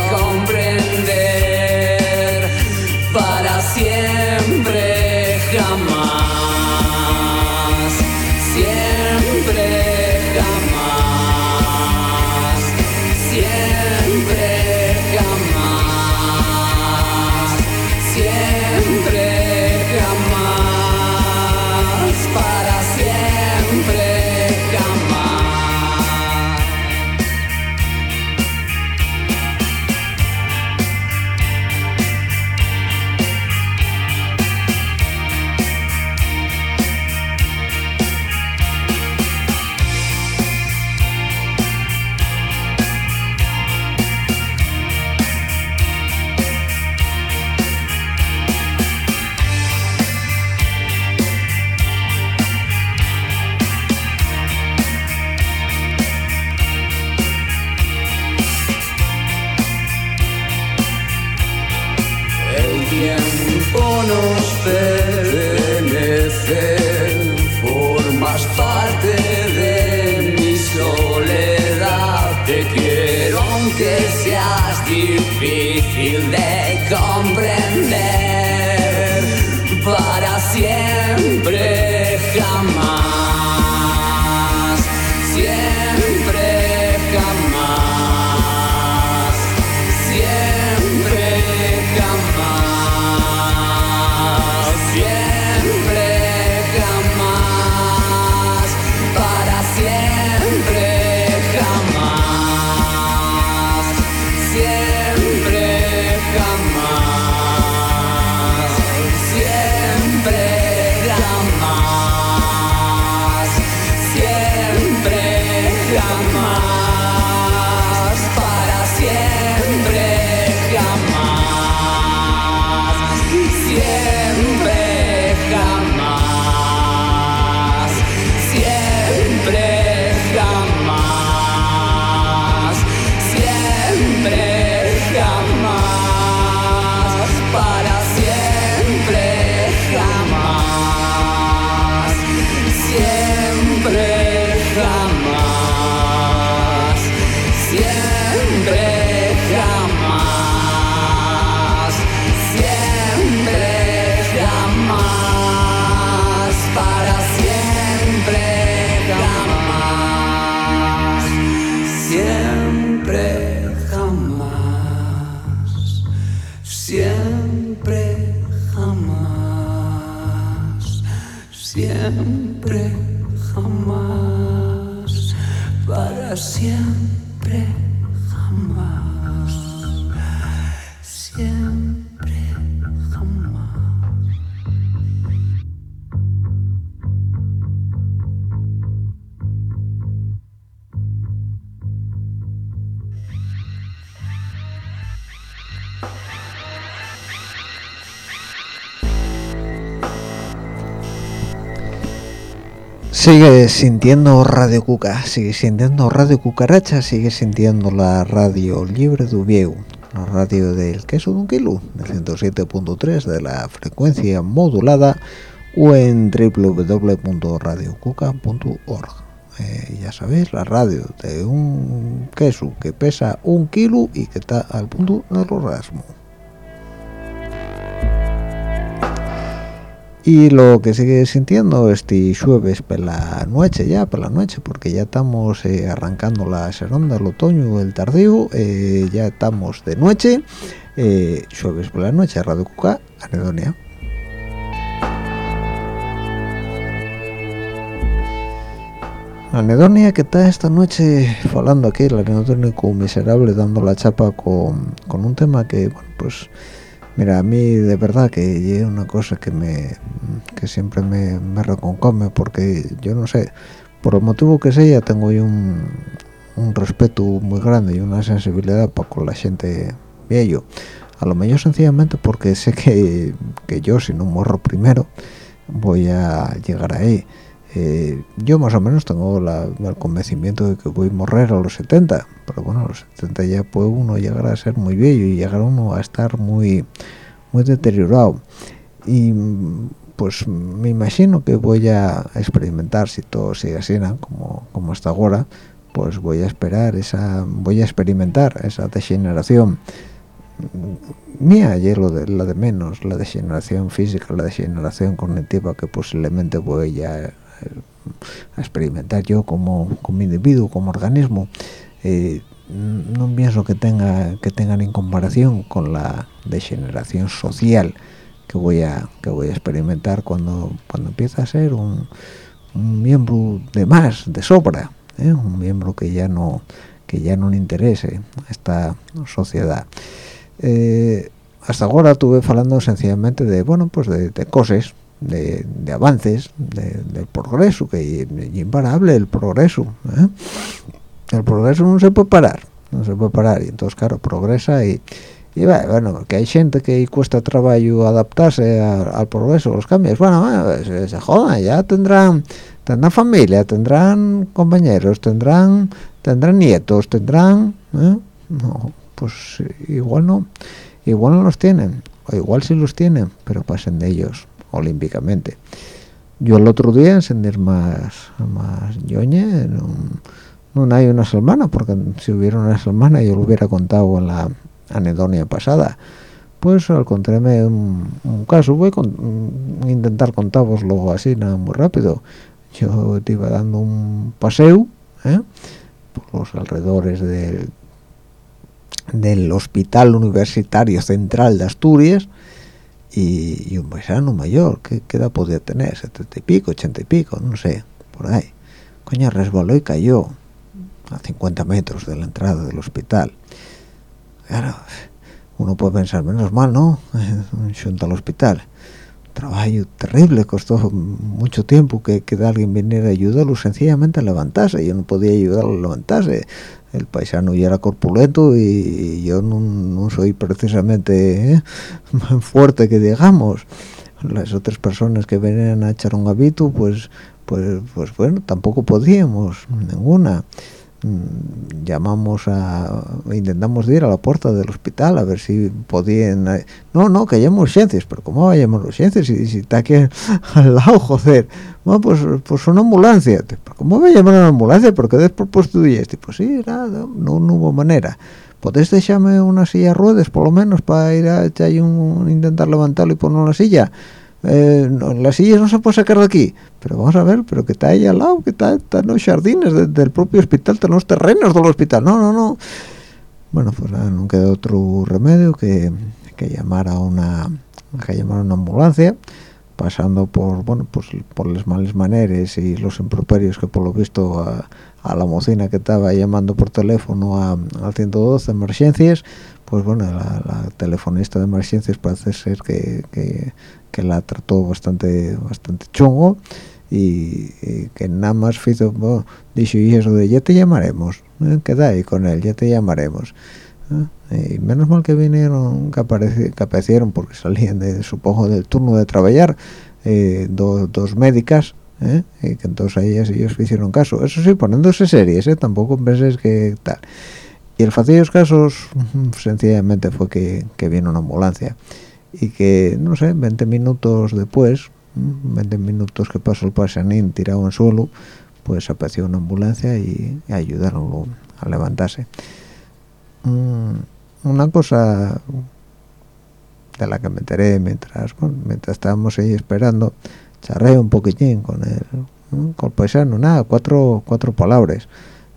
Sigue sintiendo Radio Cuca, sigue sintiendo Radio Cucaracha, sigue sintiendo la radio libre de Uvieu, la radio del queso de un kilo, del 107.3 de la frecuencia modulada o en www.radiocuca.org. Eh, ya sabéis, la radio de un queso que pesa un kilo y que está al punto del orgasmo. Y lo que sigue sintiendo este jueves por la noche ya por la noche porque ya estamos eh, arrancando la seronda el otoño el tardío eh, ya estamos de noche eh, jueves por la noche Radio Cuca Anedonia. Anedonia que está esta noche hablando aquí el anedónico miserable dando la chapa con, con un tema que bueno pues Mira, a mí de verdad que es una cosa que me que siempre me, me reconcome porque yo no sé, por el motivo que sea, tengo un, un respeto muy grande y una sensibilidad para con la gente viejo. A lo mejor sencillamente porque sé que, que yo si no muero primero voy a llegar ahí. Eh, yo más o menos tengo el convencimiento de que voy a morir a los 70, pero bueno, los 70 ya puede uno llegar a ser muy viejo y llegar uno a estar muy, muy deteriorado. Y pues me imagino que voy a experimentar si todo sigue así, ¿no? como, como hasta ahora, pues voy a esperar esa, voy a experimentar esa degeneración mía y lo de, la de menos, la degeneración física, la degeneración cognitiva que posiblemente voy a, eh, a experimentar yo como, como individuo, como organismo. Eh, no pienso que tenga que tengan en comparación con la degeneración social que voy a que voy a experimentar cuando cuando empieza a ser un, miembro de más de sobra ¿eh? un miembro que ya no que ya no le interese a esta sociedad Eh, hasta ahora estuve hablando sencillamente de bueno pues de, cosas de, avances de- del progreso que es imparable el progreso. El progreso no se puede parar no se puede parar. Y entonces claro progresa y bueno que hay gente que cuesta trabajo adaptarse a- al progreso los cambios. Bueno, bueno, se, se jodan ya tendrán tendrán familia tendrán compañeros tendrán tendrán nietos tendrán ¿eh? no pues igual no igual no los tienen o igual sí los tienen pero pasen de ellos olímpicamente. Yo el otro día en sentir más más ñoñe no, no hay una semana porque si hubiera una semana yo lo hubiera contado en la anedonia pasada pues encontrarme un, un caso voy a intentar luego así nada muy rápido yo te iba dando un paseo ¿eh? por los alrededores del del Hospital Universitario Central de Asturias y, un paisano mayor, ¿qué, edad podía tener? ¿70 y pico, 80 y pico? No sé, por ahí. Coño, resbaló y cayó a 50 metros de la entrada del hospital. Claro, uno puede pensar, menos mal, ¿no? Junto al hospital. Trabajo terrible, costó mucho tiempo que, que alguien viniera a ayudarlo sencillamente a levantarse. Yo no podía ayudarlo a levantarse el paisano ya era corpulento y, yo no, soy precisamente ¿eh? fuerte que digamos las otras personas que venían a echar un hábito pues pues pues bueno tampoco podíamos ninguna llamamos a intentamos ir a la puerta del hospital a ver si podían eh, no no que hayamos urgencias pero cómo vayamos urgencias si, si está aquí al lado joder bueno pues pues una ambulancia. Cómo va a llamar una ambulancia porque después tú este pues sí nada no, no hubo manera. Podés dejarme una silla de ruedas por lo menos para ir a echar un intentar levantarlo y poner una silla eh, las sillas no se puede sacar de aquí. Pero vamos a ver pero que está ahí al lado que está, en los jardines del propio hospital en los terrenos del hospital. No no no. Bueno pues nada, no queda otro remedio que, que llamar a una que llamar a una ambulancia pasando por bueno pues por las malas maneras y los improperios que por lo visto a, la mocina que estaba llamando por teléfono a, al 112 emergencias pues bueno la, telefonista de emergencias parece ser que, que, la trató bastante bastante chungo y, que nada más hizo bueno, dicho y eso de ya te llamaremos ¿eh? queda ahí con él ya te llamaremos ¿eh? y menos mal que vinieron que, aparecieron porque salían de supongo del turno de trabajar eh, dos médicas ¿eh? y que entonces a ellas ellos hicieron caso eso sí poniéndose series ¿eh? tampoco penséis que tal y el los casos sencillamente fue que, que vino una ambulancia. Y que no sé 20 minutos después 20 minutos que pasó el pasanín tirado en suelo pues apareció una ambulancia y, ayudaron a levantarse. Mm, una cosa de la que me enteré mientras mientras estábamos ahí esperando charré un poquitín con el con el paisano nada cuatro cuatro palabras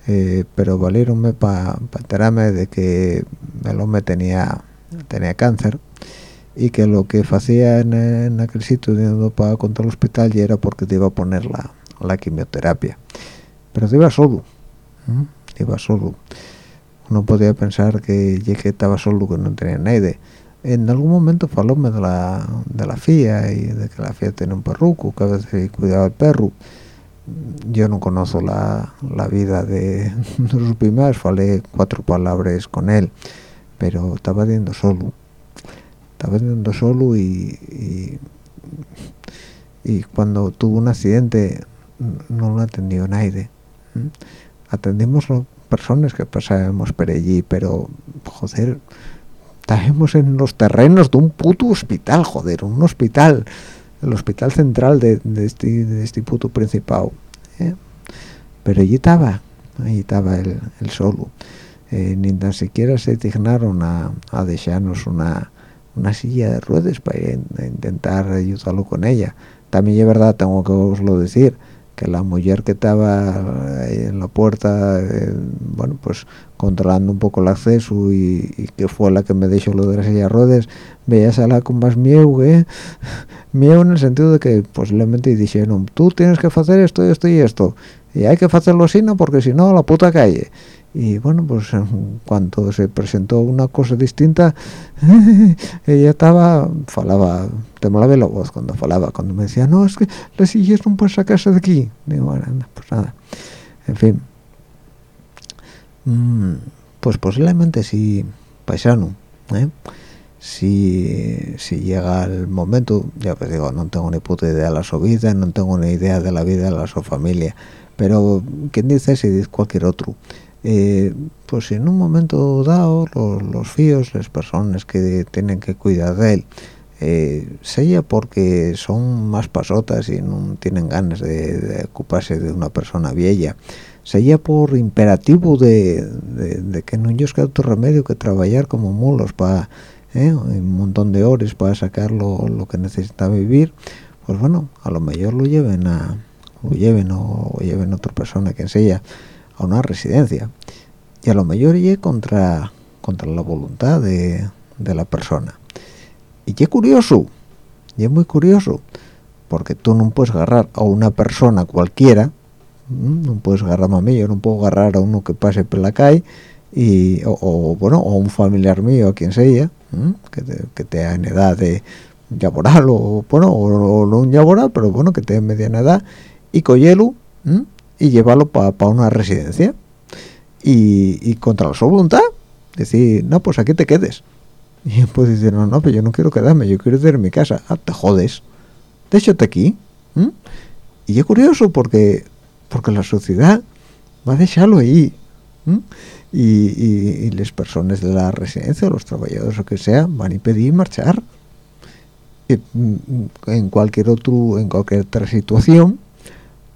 eh, pero valieronme para enterarme de que el hombre tenía tenía cáncer y que lo que hacía en, aquel sitio de para contra el hospital ya era porque te iba a poner la, la quimioterapia. Pero te iba solo iba solo. Uno podía pensar que ya que estaba solo que no tenía nadie. En algún momento falóme de la de la FIA y de que la FIA tiene un perruco que a veces cuidaba el perro yo no conozco la, vida de, los primeros falé cuatro palabras con él pero estaba yendo solo estaba yendo solo y, y, cuando tuvo un accidente no lo atendió nadie. Atendimos a personas que pasábamos por allí pero joder estábamos en los terrenos de un puto hospital joder un hospital el hospital central de, este, de este puto principado ¿eh? pero allí estaba ahí estaba el, solo eh, ni tan siquiera se dignaron a, a dejarnos una, una silla de ruedas para intentar ayudarlo con ella también es verdad tengo que oslo decir que la mujer que estaba en la puerta eh, bueno pues controlando un poco el acceso y, que fue la que me dejó lo de las sillas ruedas veía sala con más miedo ¿eh? miedo en el sentido de que posiblemente dijeron tú tienes que hacer esto esto y esto y hay que hacerlo así no porque si no la puta calle. Y bueno pues en cuanto se presentó una cosa distinta ella estaba falaba temblaba la voz cuando falaba cuando me decía no es que las sillas no pueden sacarse de aquí digo bueno pues nada en fin. Mm, pues posiblemente si paisano ¿eh? si, si llega el momento ya pues digo no tengo ni puta idea de la su vida no tengo ni idea de la vida de la su familia pero quién dice si dice cualquier otro. Eh, pues en un momento dado los, los, fíos, las personas que tienen que cuidar de él, eh, porque son más pasotas y no tienen ganas de, ocuparse de una persona vieja, sería por imperativo de, que no ellos queda otro remedio que trabajar como mulos para ¿eh? un montón de horas para sacar lo, lo, que necesita vivir. Pues bueno a lo mejor lo lleven a lo lleven o, lleven otra persona que sea a una residencia. Y a lo mejor llegue contra contra la voluntad de, de la persona y qué curioso y es muy curioso porque tú no puedes agarrar a una persona cualquiera no puedes agarrar a mí yo no puedo agarrar a uno que pase por la calle y o, bueno o un familiar mío a quien sea que, te, que tenga en edad de laboral o bueno o, no un laboral pero bueno que tenga mediana edad y cogerlo y llevarlo para una residencia. Y, y, contra su voluntad decir no pues aquí te quedes y pues decir no no pero yo no quiero quedarme yo quiero ir a mi casa ah, te jodes. Déjate aquí y es curioso porque porque la sociedad va a dejarlo ahí y, las personas de la residencia los trabajadores o que sea van a pedir marchar. Mm, en cualquier otro en cualquier otra situación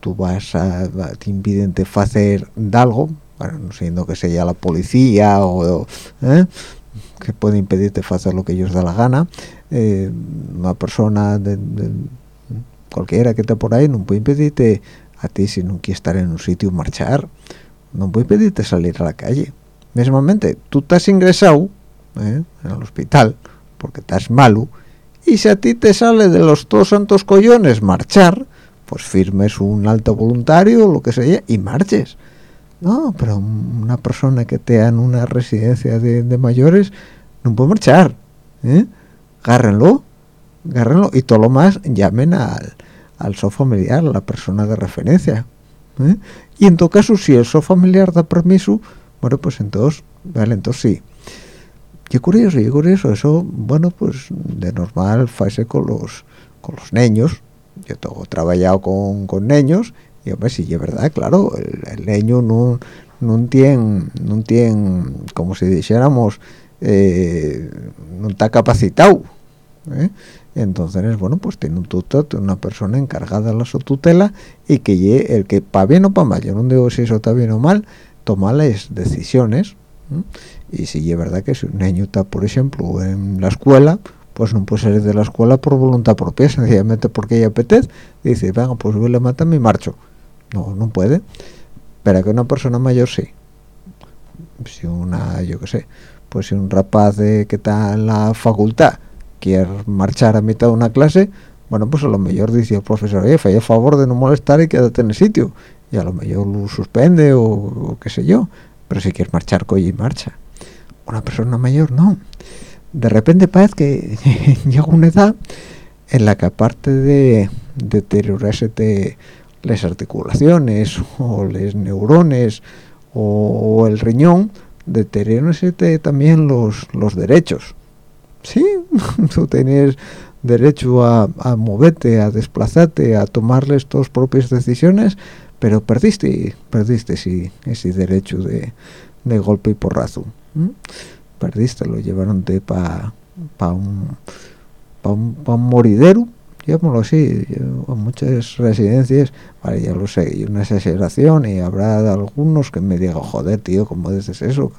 tú vas a te impiden de hacer algo bueno, no siendo que sea la policía o ¿eh? Que puede impedirte hacer lo que ellos da la gana eh, una persona de, cualquiera que esté por ahí no puede impedirte a ti si no quieres estar en un sitio marchar no puede pedirte salir a la calle mismamente tú estás ingresado ¿eh? en el hospital porque estás malo y si a ti te sale de los dos santos collones marchar pues firmes un alto voluntario lo que sea y marches no pero una persona que esté en una residencia de, mayores no puede marchar ¿eh? gárrenlo gárrenlo y todo lo más llamen al al familiar a la persona de referencia ¿eh? y en todo caso si el so familiar da permiso bueno pues entonces vale entonces sí qué curioso qué curioso eso bueno pues de normal hace con los con los niños yo tengo trabajado con, con niños y hombre sí es verdad claro el, niño no no tiene no tiene como si dijéramos eh, no está capacitado ¿eh? entonces bueno pues tiene un tutor una persona encargada de la su tutela y que el que para bien o para mal yo no digo si eso está bien o mal toma las decisiones y si es verdad que si un niño está por ejemplo en la escuela pues no puede salir de la escuela por voluntad propia sencillamente porque ella apetece. Dice venga pues voy a matar y marcho no no puede. Pero que una persona mayor sí. Si una yo qué sé pues si un rapaz de, que está en la facultad quiere marchar a mitad de una clase bueno pues a lo mejor dice el profesor oye falla favor de no molestar y quédate en el sitio y a lo mejor lo suspende o, qué sé yo. Pero si quieres marchar coge y marcha. Una persona mayor no. De repente parece que llega una edad en la que aparte de deteriorarse las articulaciones o los neurones o, el riñón deteriorarse también los, los derechos sí, tú tienes derecho a, moverte, a desplazarte, a tomarles tus propias decisiones, pero perdiste, perdiste sí, ese derecho de, golpe y porrazo. Perdiste, lo llevaron para pa pa un, pa un moridero llamémoslo así, en muchas residencias, vale, ya lo sé, y una exageración y habrá algunos que me digan, joder, tío, ¿cómo dices eso?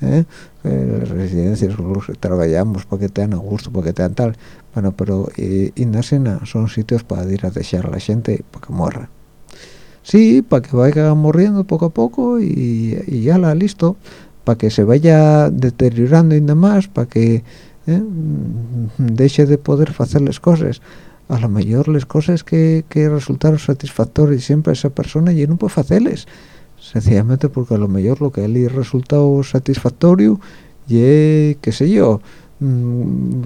¿eh? las residencias con los que trabajamos para que te dan a gusto, para que te dan tal, bueno, pero y, y son sitios para ir a dejar a la gente para que muera. Sí, para que vaya muriendo poco a poco y, ya la listo, para que se vaya deteriorando y demás, para que ¿eh? deje de poder hacer las cosas a lo mejor las cosas que, que resultaron satisfactorias siempre a esa persona y no puede hacerles sencillamente porque a lo mejor lo que a él resultado satisfactorio y qué sé yo mm,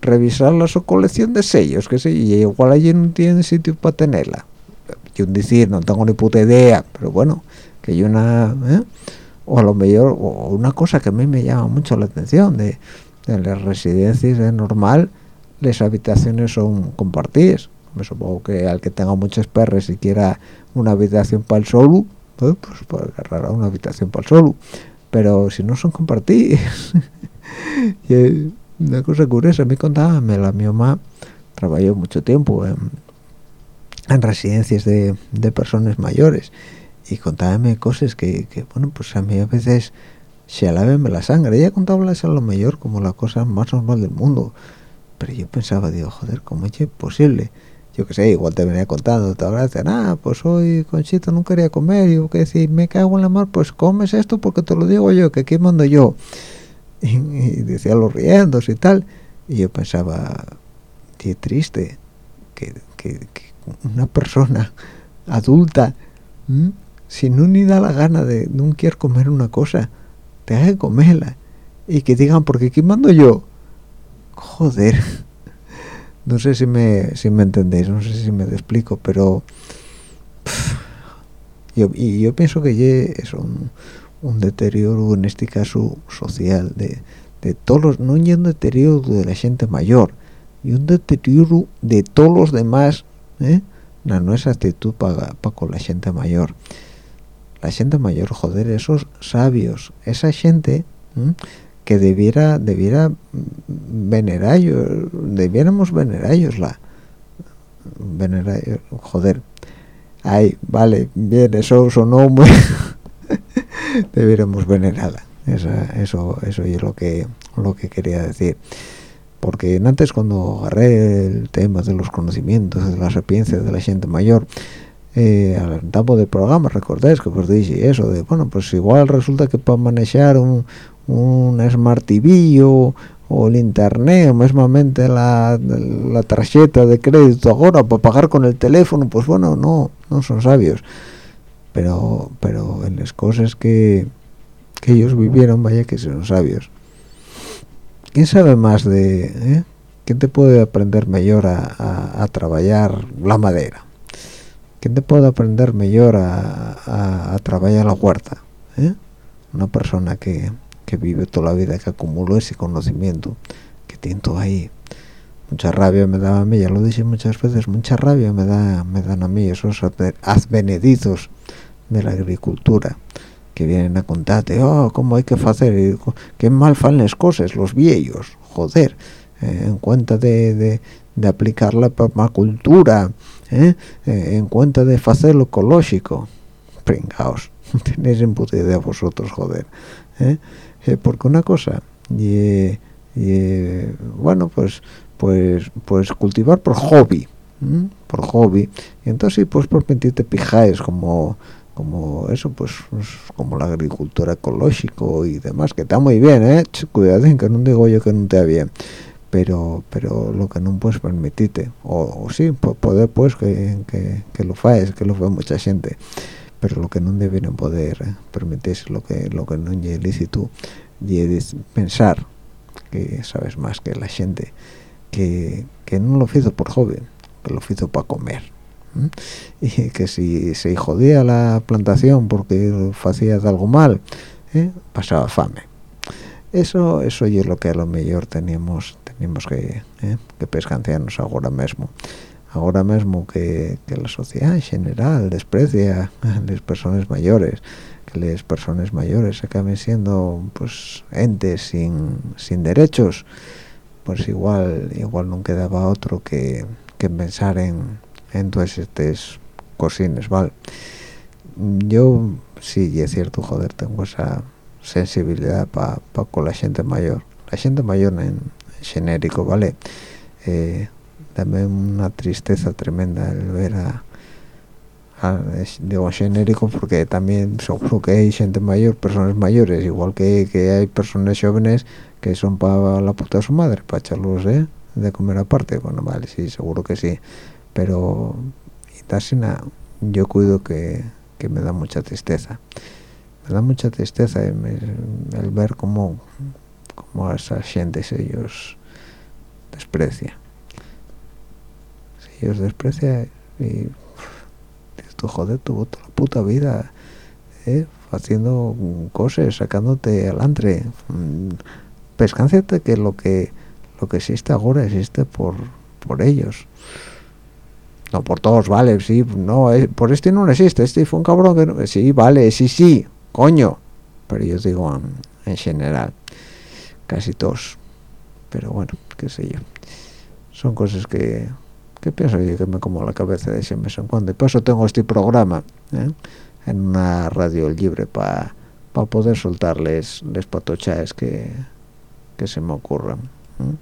revisar la su colección de sellos que sé y igual allí no tiene sitio para tenerla yo decir no tengo ni puta idea pero bueno que hay una ¿eh? o a lo mejor o una cosa que a mí me llama mucho la atención de en las residencias es normal las habitaciones son compartidas. Me supongo que al que tenga muchas perras y quiera una habitación para el solo pues, pues puede agarrar una habitación para el solo. Pero si no son compartidas una cosa curiosa a mí contábame la mi mamá trabajó mucho tiempo en, residencias de, de, personas mayores y contábame cosas que, que, bueno pues a mí a veces se alábenme la sangre. Ella contaba a lo mejor como la cosa más normal del mundo. Pero yo pensaba digo joder cómo es posible yo qué sé igual te venía contando te gracia ah pues hoy Conchita no quería comer y yo que decir me cago en la mar pues comes esto porque te lo digo yo que aquí mando yo y, decía los riendos y tal. Y yo pensaba qué triste que, que, una persona adulta si no ni da la gana de no quiere comer una cosa te que comerla y que digan porque aquí mando yo. Joder. No sé si me si me entendéis no sé si me explico pero yo y yo pienso que es un, un deterioro en este caso social de, de todos los no un deterioro de la gente mayor y un deterioro de todos los demás ¿eh? no, es actitud para con la gente mayor la gente mayor joder esos sabios esa gente que debiera debiera venerar debiéramos venerar la venerar joder ay vale bien eso sonó muy debiéramos venerarla. Eso eso es lo que lo que quería decir. Porque antes cuando agarré el tema de los conocimientos de la sapiencia de la gente mayor eh, al etapa del programa recordáis que os dije eso de bueno pues igual resulta que para manejar un, un Smart TV o, el internet o mismamente la, la tarjeta de crédito ahora para pagar con el teléfono pues bueno no no son sabios. Pero pero en las cosas que, que ellos vivieron vaya que son sabios. Quién sabe más de eh? quién te puede aprender mejor a, a trabajar la madera ¿Quién te puede aprender mejor a, a, trabajar la huerta? ¿eh? Una persona que, que, vive toda la vida, que acumuló ese conocimiento, que tiene todo ahí. Mucha rabia me da a mí, ya lo dije muchas veces, mucha rabia me da me dan a mí esos advenedizos de la agricultura que vienen a contarte, oh, cómo hay que hacer, qué mal fan las cosas, los viejos, joder, eh, en cuenta de, de, de aplicar la permacultura, ¿eh? Eh, en cuenta de hacerlo ecológico pringaos tenéis en puta vosotros joder ¿eh? porque una cosa y, bueno pues pues pues cultivar por hobby por hobby. Y entonces pues por te pijáis como como eso pues, pues, como la agricultura ecológico y demás que está muy bien eh cuidado que no digo yo que no te bien pero pero lo que no puedes permitirte o, sí poder pues que, que, lo faes que lo ve mucha gente pero lo que no deben poder eh, permitirse lo que lo que no es lícito y pensar que sabes más que la gente que, que no lo hizo por joven que lo hizo para comer y que si se jodía la plantación porque hacía algo mal ¿eh? pasaba fame eso eso es lo que a lo mejor teníamos tenemos que, eh, que pescanciarnos ahora mismo ahora mismo que, la sociedad en general desprecia a las personas mayores que las personas mayores acaben siendo pues entes sin, sin derechos pues igual igual no quedaba otro que, que pensar en, en todas estas cosines ¿vale? yo sí es cierto joder tengo esa sensibilidad para con la gente mayor la gente mayor en, genérico, ¿vale? Eh, dame una tristeza tremenda el ver a, digo genérico porque también seguro que hay gente mayor, personas mayores, igual que, que hay personas jóvenes que son para la puta de su madre, para echarlos ¿eh? de comer aparte, bueno, vale, sí, seguro que sí, pero nada, yo cuido que, que me da mucha tristeza, me da mucha tristeza el, el ver cómo como a esa gente ellos desprecia. Si ellos desprecia y tú joder tu toda la puta vida ¿eh? haciendo cosas sacándote adelante mm, pescánciate que lo que lo que existe ahora existe por por ellos. No por todos vale sí no eh, por este no existe este fue un cabrón que sí vale sí sí coño. Pero yo digo en general casi todos pero bueno qué sé yo son cosas que que pienso yo que me como la cabeza de ese en cuando y por eso tengo este programa ¿eh? en una radio libre para pa poder soltarles les patochaes que, que se me ocurran. ¿eh?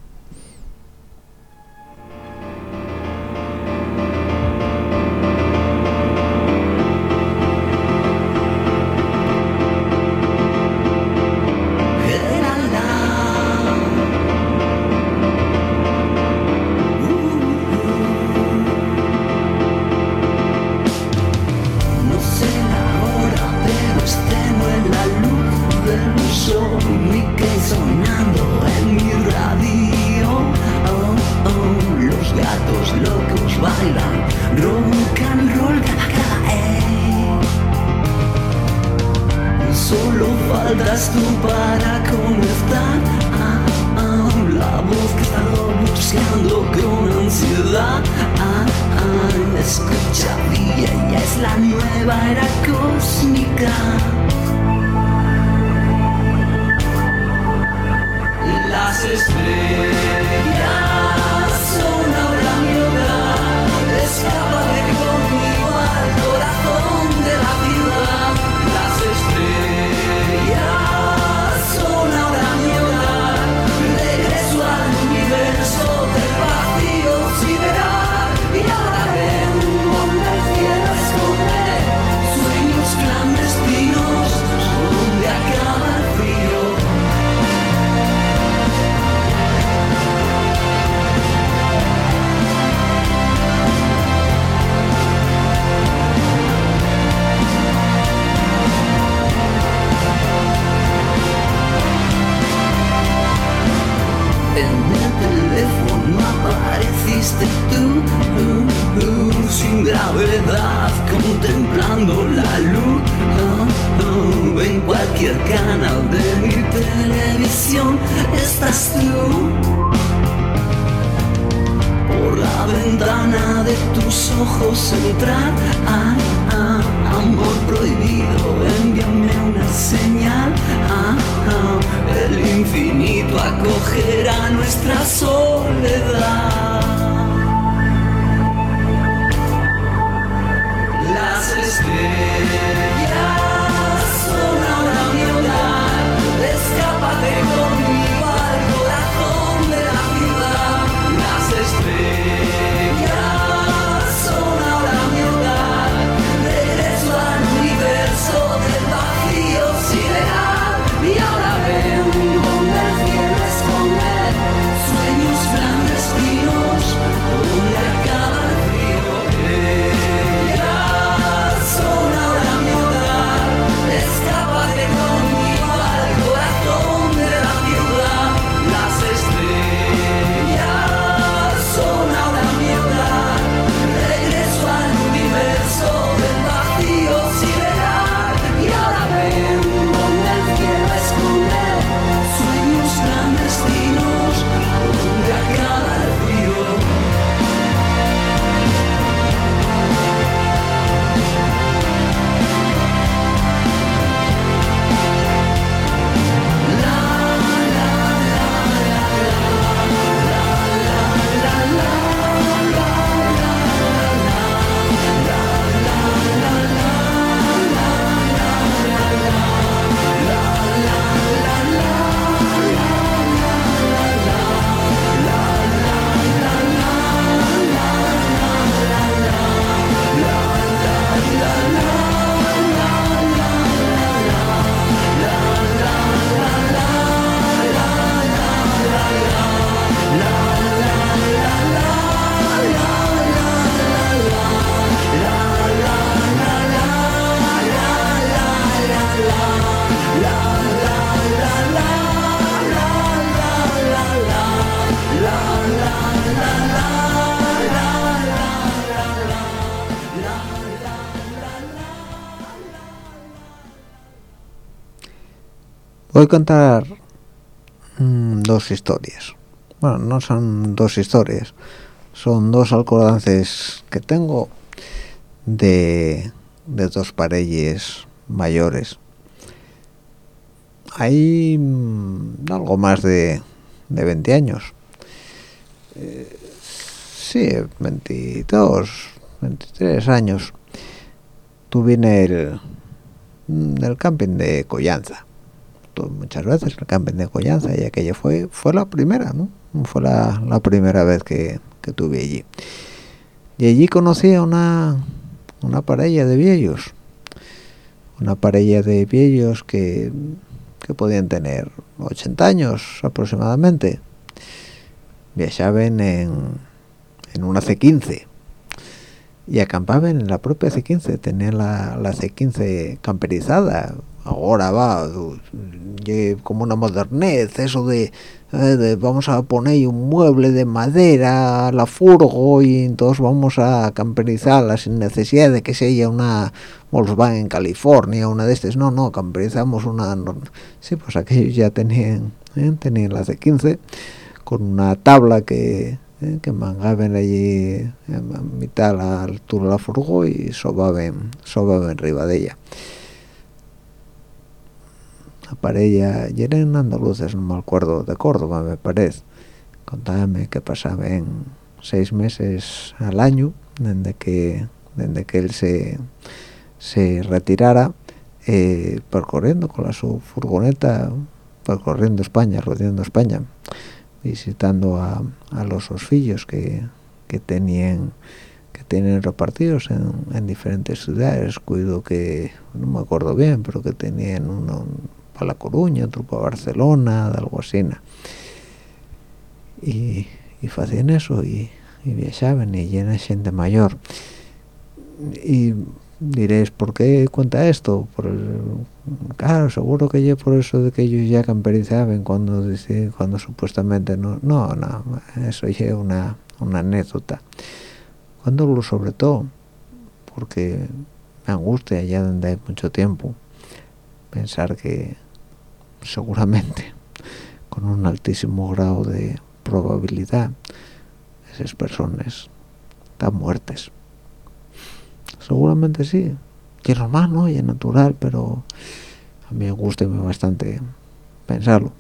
voy a contar mm, dos historias. Bueno no son dos historias son dos alcoholances que tengo de, de dos parelles mayores. Hay mm, algo más de, de 20 años. Eh, sí 22 23 años. Tuve en el, en el camping de Collanza muchas veces el camping de Collanza y aquella fue fue la primera no fue la, la primera vez que, que tuve allí. Y allí conocí a una una pareja de viejos una pareja de viejos que, que podían tener 80 años aproximadamente. Viajaban en, en una C15 y acampaban en la propia C15 tenían la, la C15 camperizada ahora va como una modernez eso de, eh, de vamos a poner un mueble de madera a la furgo y entonces vamos a camperizarla sin necesidad de que sea una Volkswagen en California una de estas. No no camperizamos una sí pues aquellos ya tenían eh, tenían la C15 con una tabla que eh, que mangaban allí a mitad a la altura de la furgo y sobaban sobaban arriba de ella la pareja y eran andaluces no me acuerdo de Córdoba me parece. Contábame que pasaban seis meses al año desde que desde que él se se retirara eh, percorriendo con la su furgoneta percorriendo España rodeando España visitando a, a los osfillos que, que tenían que tienen repartidos en, en, diferentes ciudades cuido que no me acuerdo bien pero que tenían uno para La Coruña otro para Barcelona algo así y, y hacían eso y, y viajaban y llena gente mayor y diréis ¿por qué cuenta esto? Por claro, seguro que yo por eso de que ellos ya camperizaban cuando cuando supuestamente no, no, no, eso es una, una anécdota. Cuando lo sobre todo, porque me angustia ya donde hay mucho tiempo, pensar que seguramente con un altísimo grado de probabilidad esas personas están muertas. Seguramente sí que es normal no y es natural pero a mí me gusta bastante pensarlo.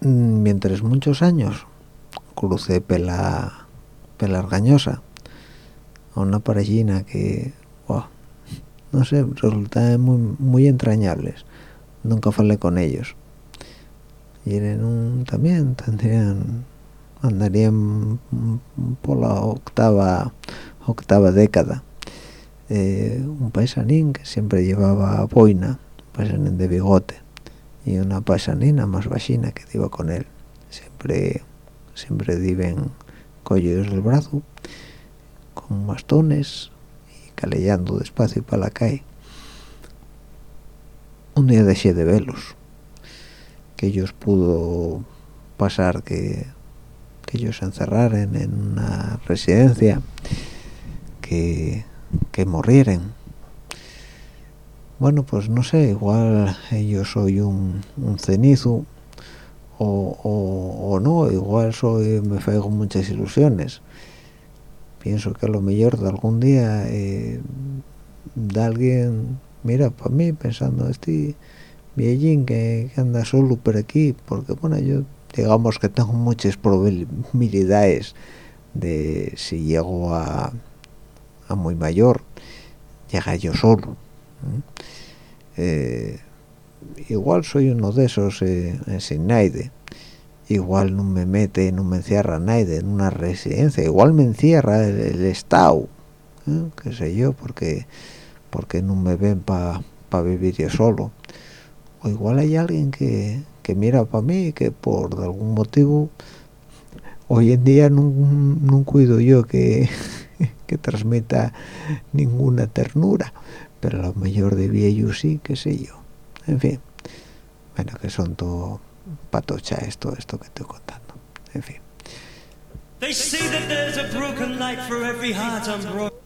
Mientras muchos años crucé pela pela argañosa a una parejina que no sé resultaban muy entrañables. Nunca falé con ellos. Y eran un, también tendrían andarían por la octava octava década. Eh, un paisanín que siempre llevaba boina paisanín de bigote y una paisanina más bajina que iba con él. Siempre siempre viven collos del brazo con bastones calellando despacio para la calle un día dejé de velos que ellos pudo pasar que, ellos se encerraran en una residencia que, que morrieren. Bueno pues no sé igual yo soy un, un cenizo o, o, no igual soy me fego muchas ilusiones pienso que a lo mejor de algún día eh, de alguien mira para mí pensando este viejín que, anda solo por aquí porque bueno yo digamos que tengo muchas probabilidades de si llego a a muy mayor llega yo solo eh, igual soy uno de esos eh, sin nadie igual no me mete no me encierra nadie en una residencia igual me encierra el, el estado ¿eh? qué sé yo porque porque no me ven para pa vivir yo solo o igual hay alguien que, que mira para mí que por algún motivo hoy en día no, no cuido yo que que transmita ninguna ternura pero a lo mejor de viejo sí qué sé yo en fin bueno que son todo patocha esto esto que estoy contando. En fin.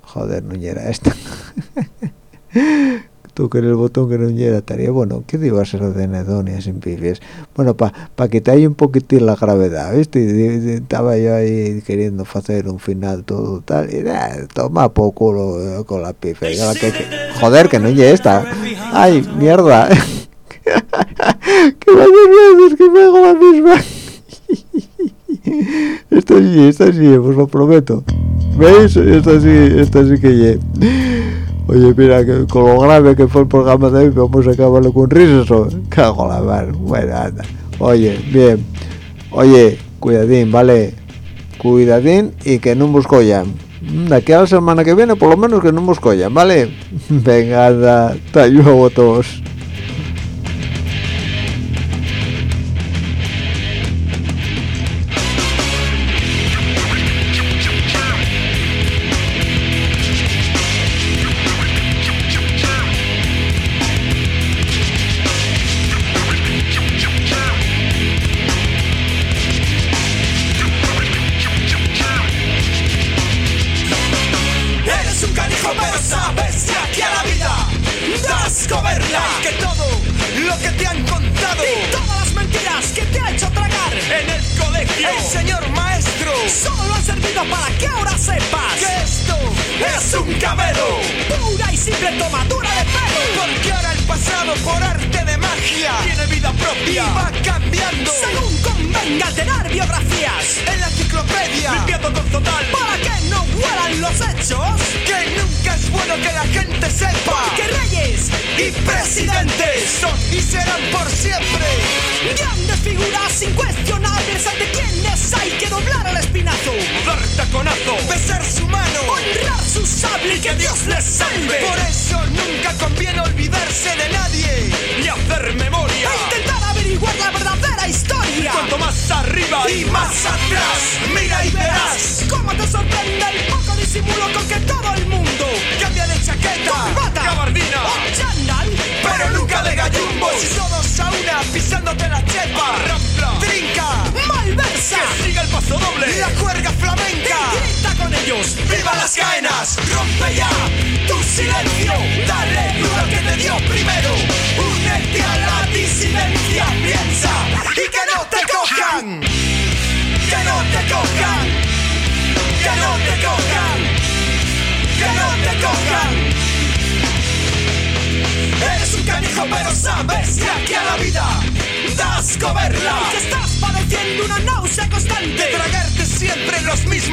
Joder no era esto tocar el botón que no llega estaría bueno ¿qué a ser de anedonia sin pifies? bueno para pa que te haya un poquitín la gravedad ¿viste? estaba yo ahí queriendo hacer un final todo tal y eh, toma poco lo, con la que, joder que no llega esta ay mierda que varias veces que me hago la misma esto sí, esto sí, os lo prometo ¿veis? esto sí, esto sí que llega Oye, mira, que con lo grave que fue el programa de hoy, vamos a acabarlo con risas. Cago la mar. Bueno. Oye, bien. Oye, cuidadín, ¿vale? Cuidadín y que no nos collan. De aquí a la semana que viene, por lo menos que no nos collan, ¿vale? Venga, anda. Todos.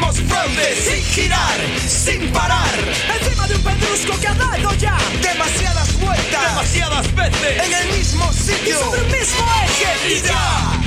Los mismos fraudes Sin girar, sin parar. Encima de un pedrusco que ha dado ya Demasiadas vueltas Demasiadas veces. En el mismo sitio. Y sobre el mismo eje. Y ya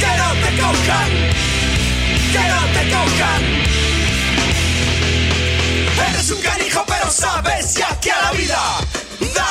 Que no te cojan. Que no te cojan. Eres un canijo pero sabes ya que a la vida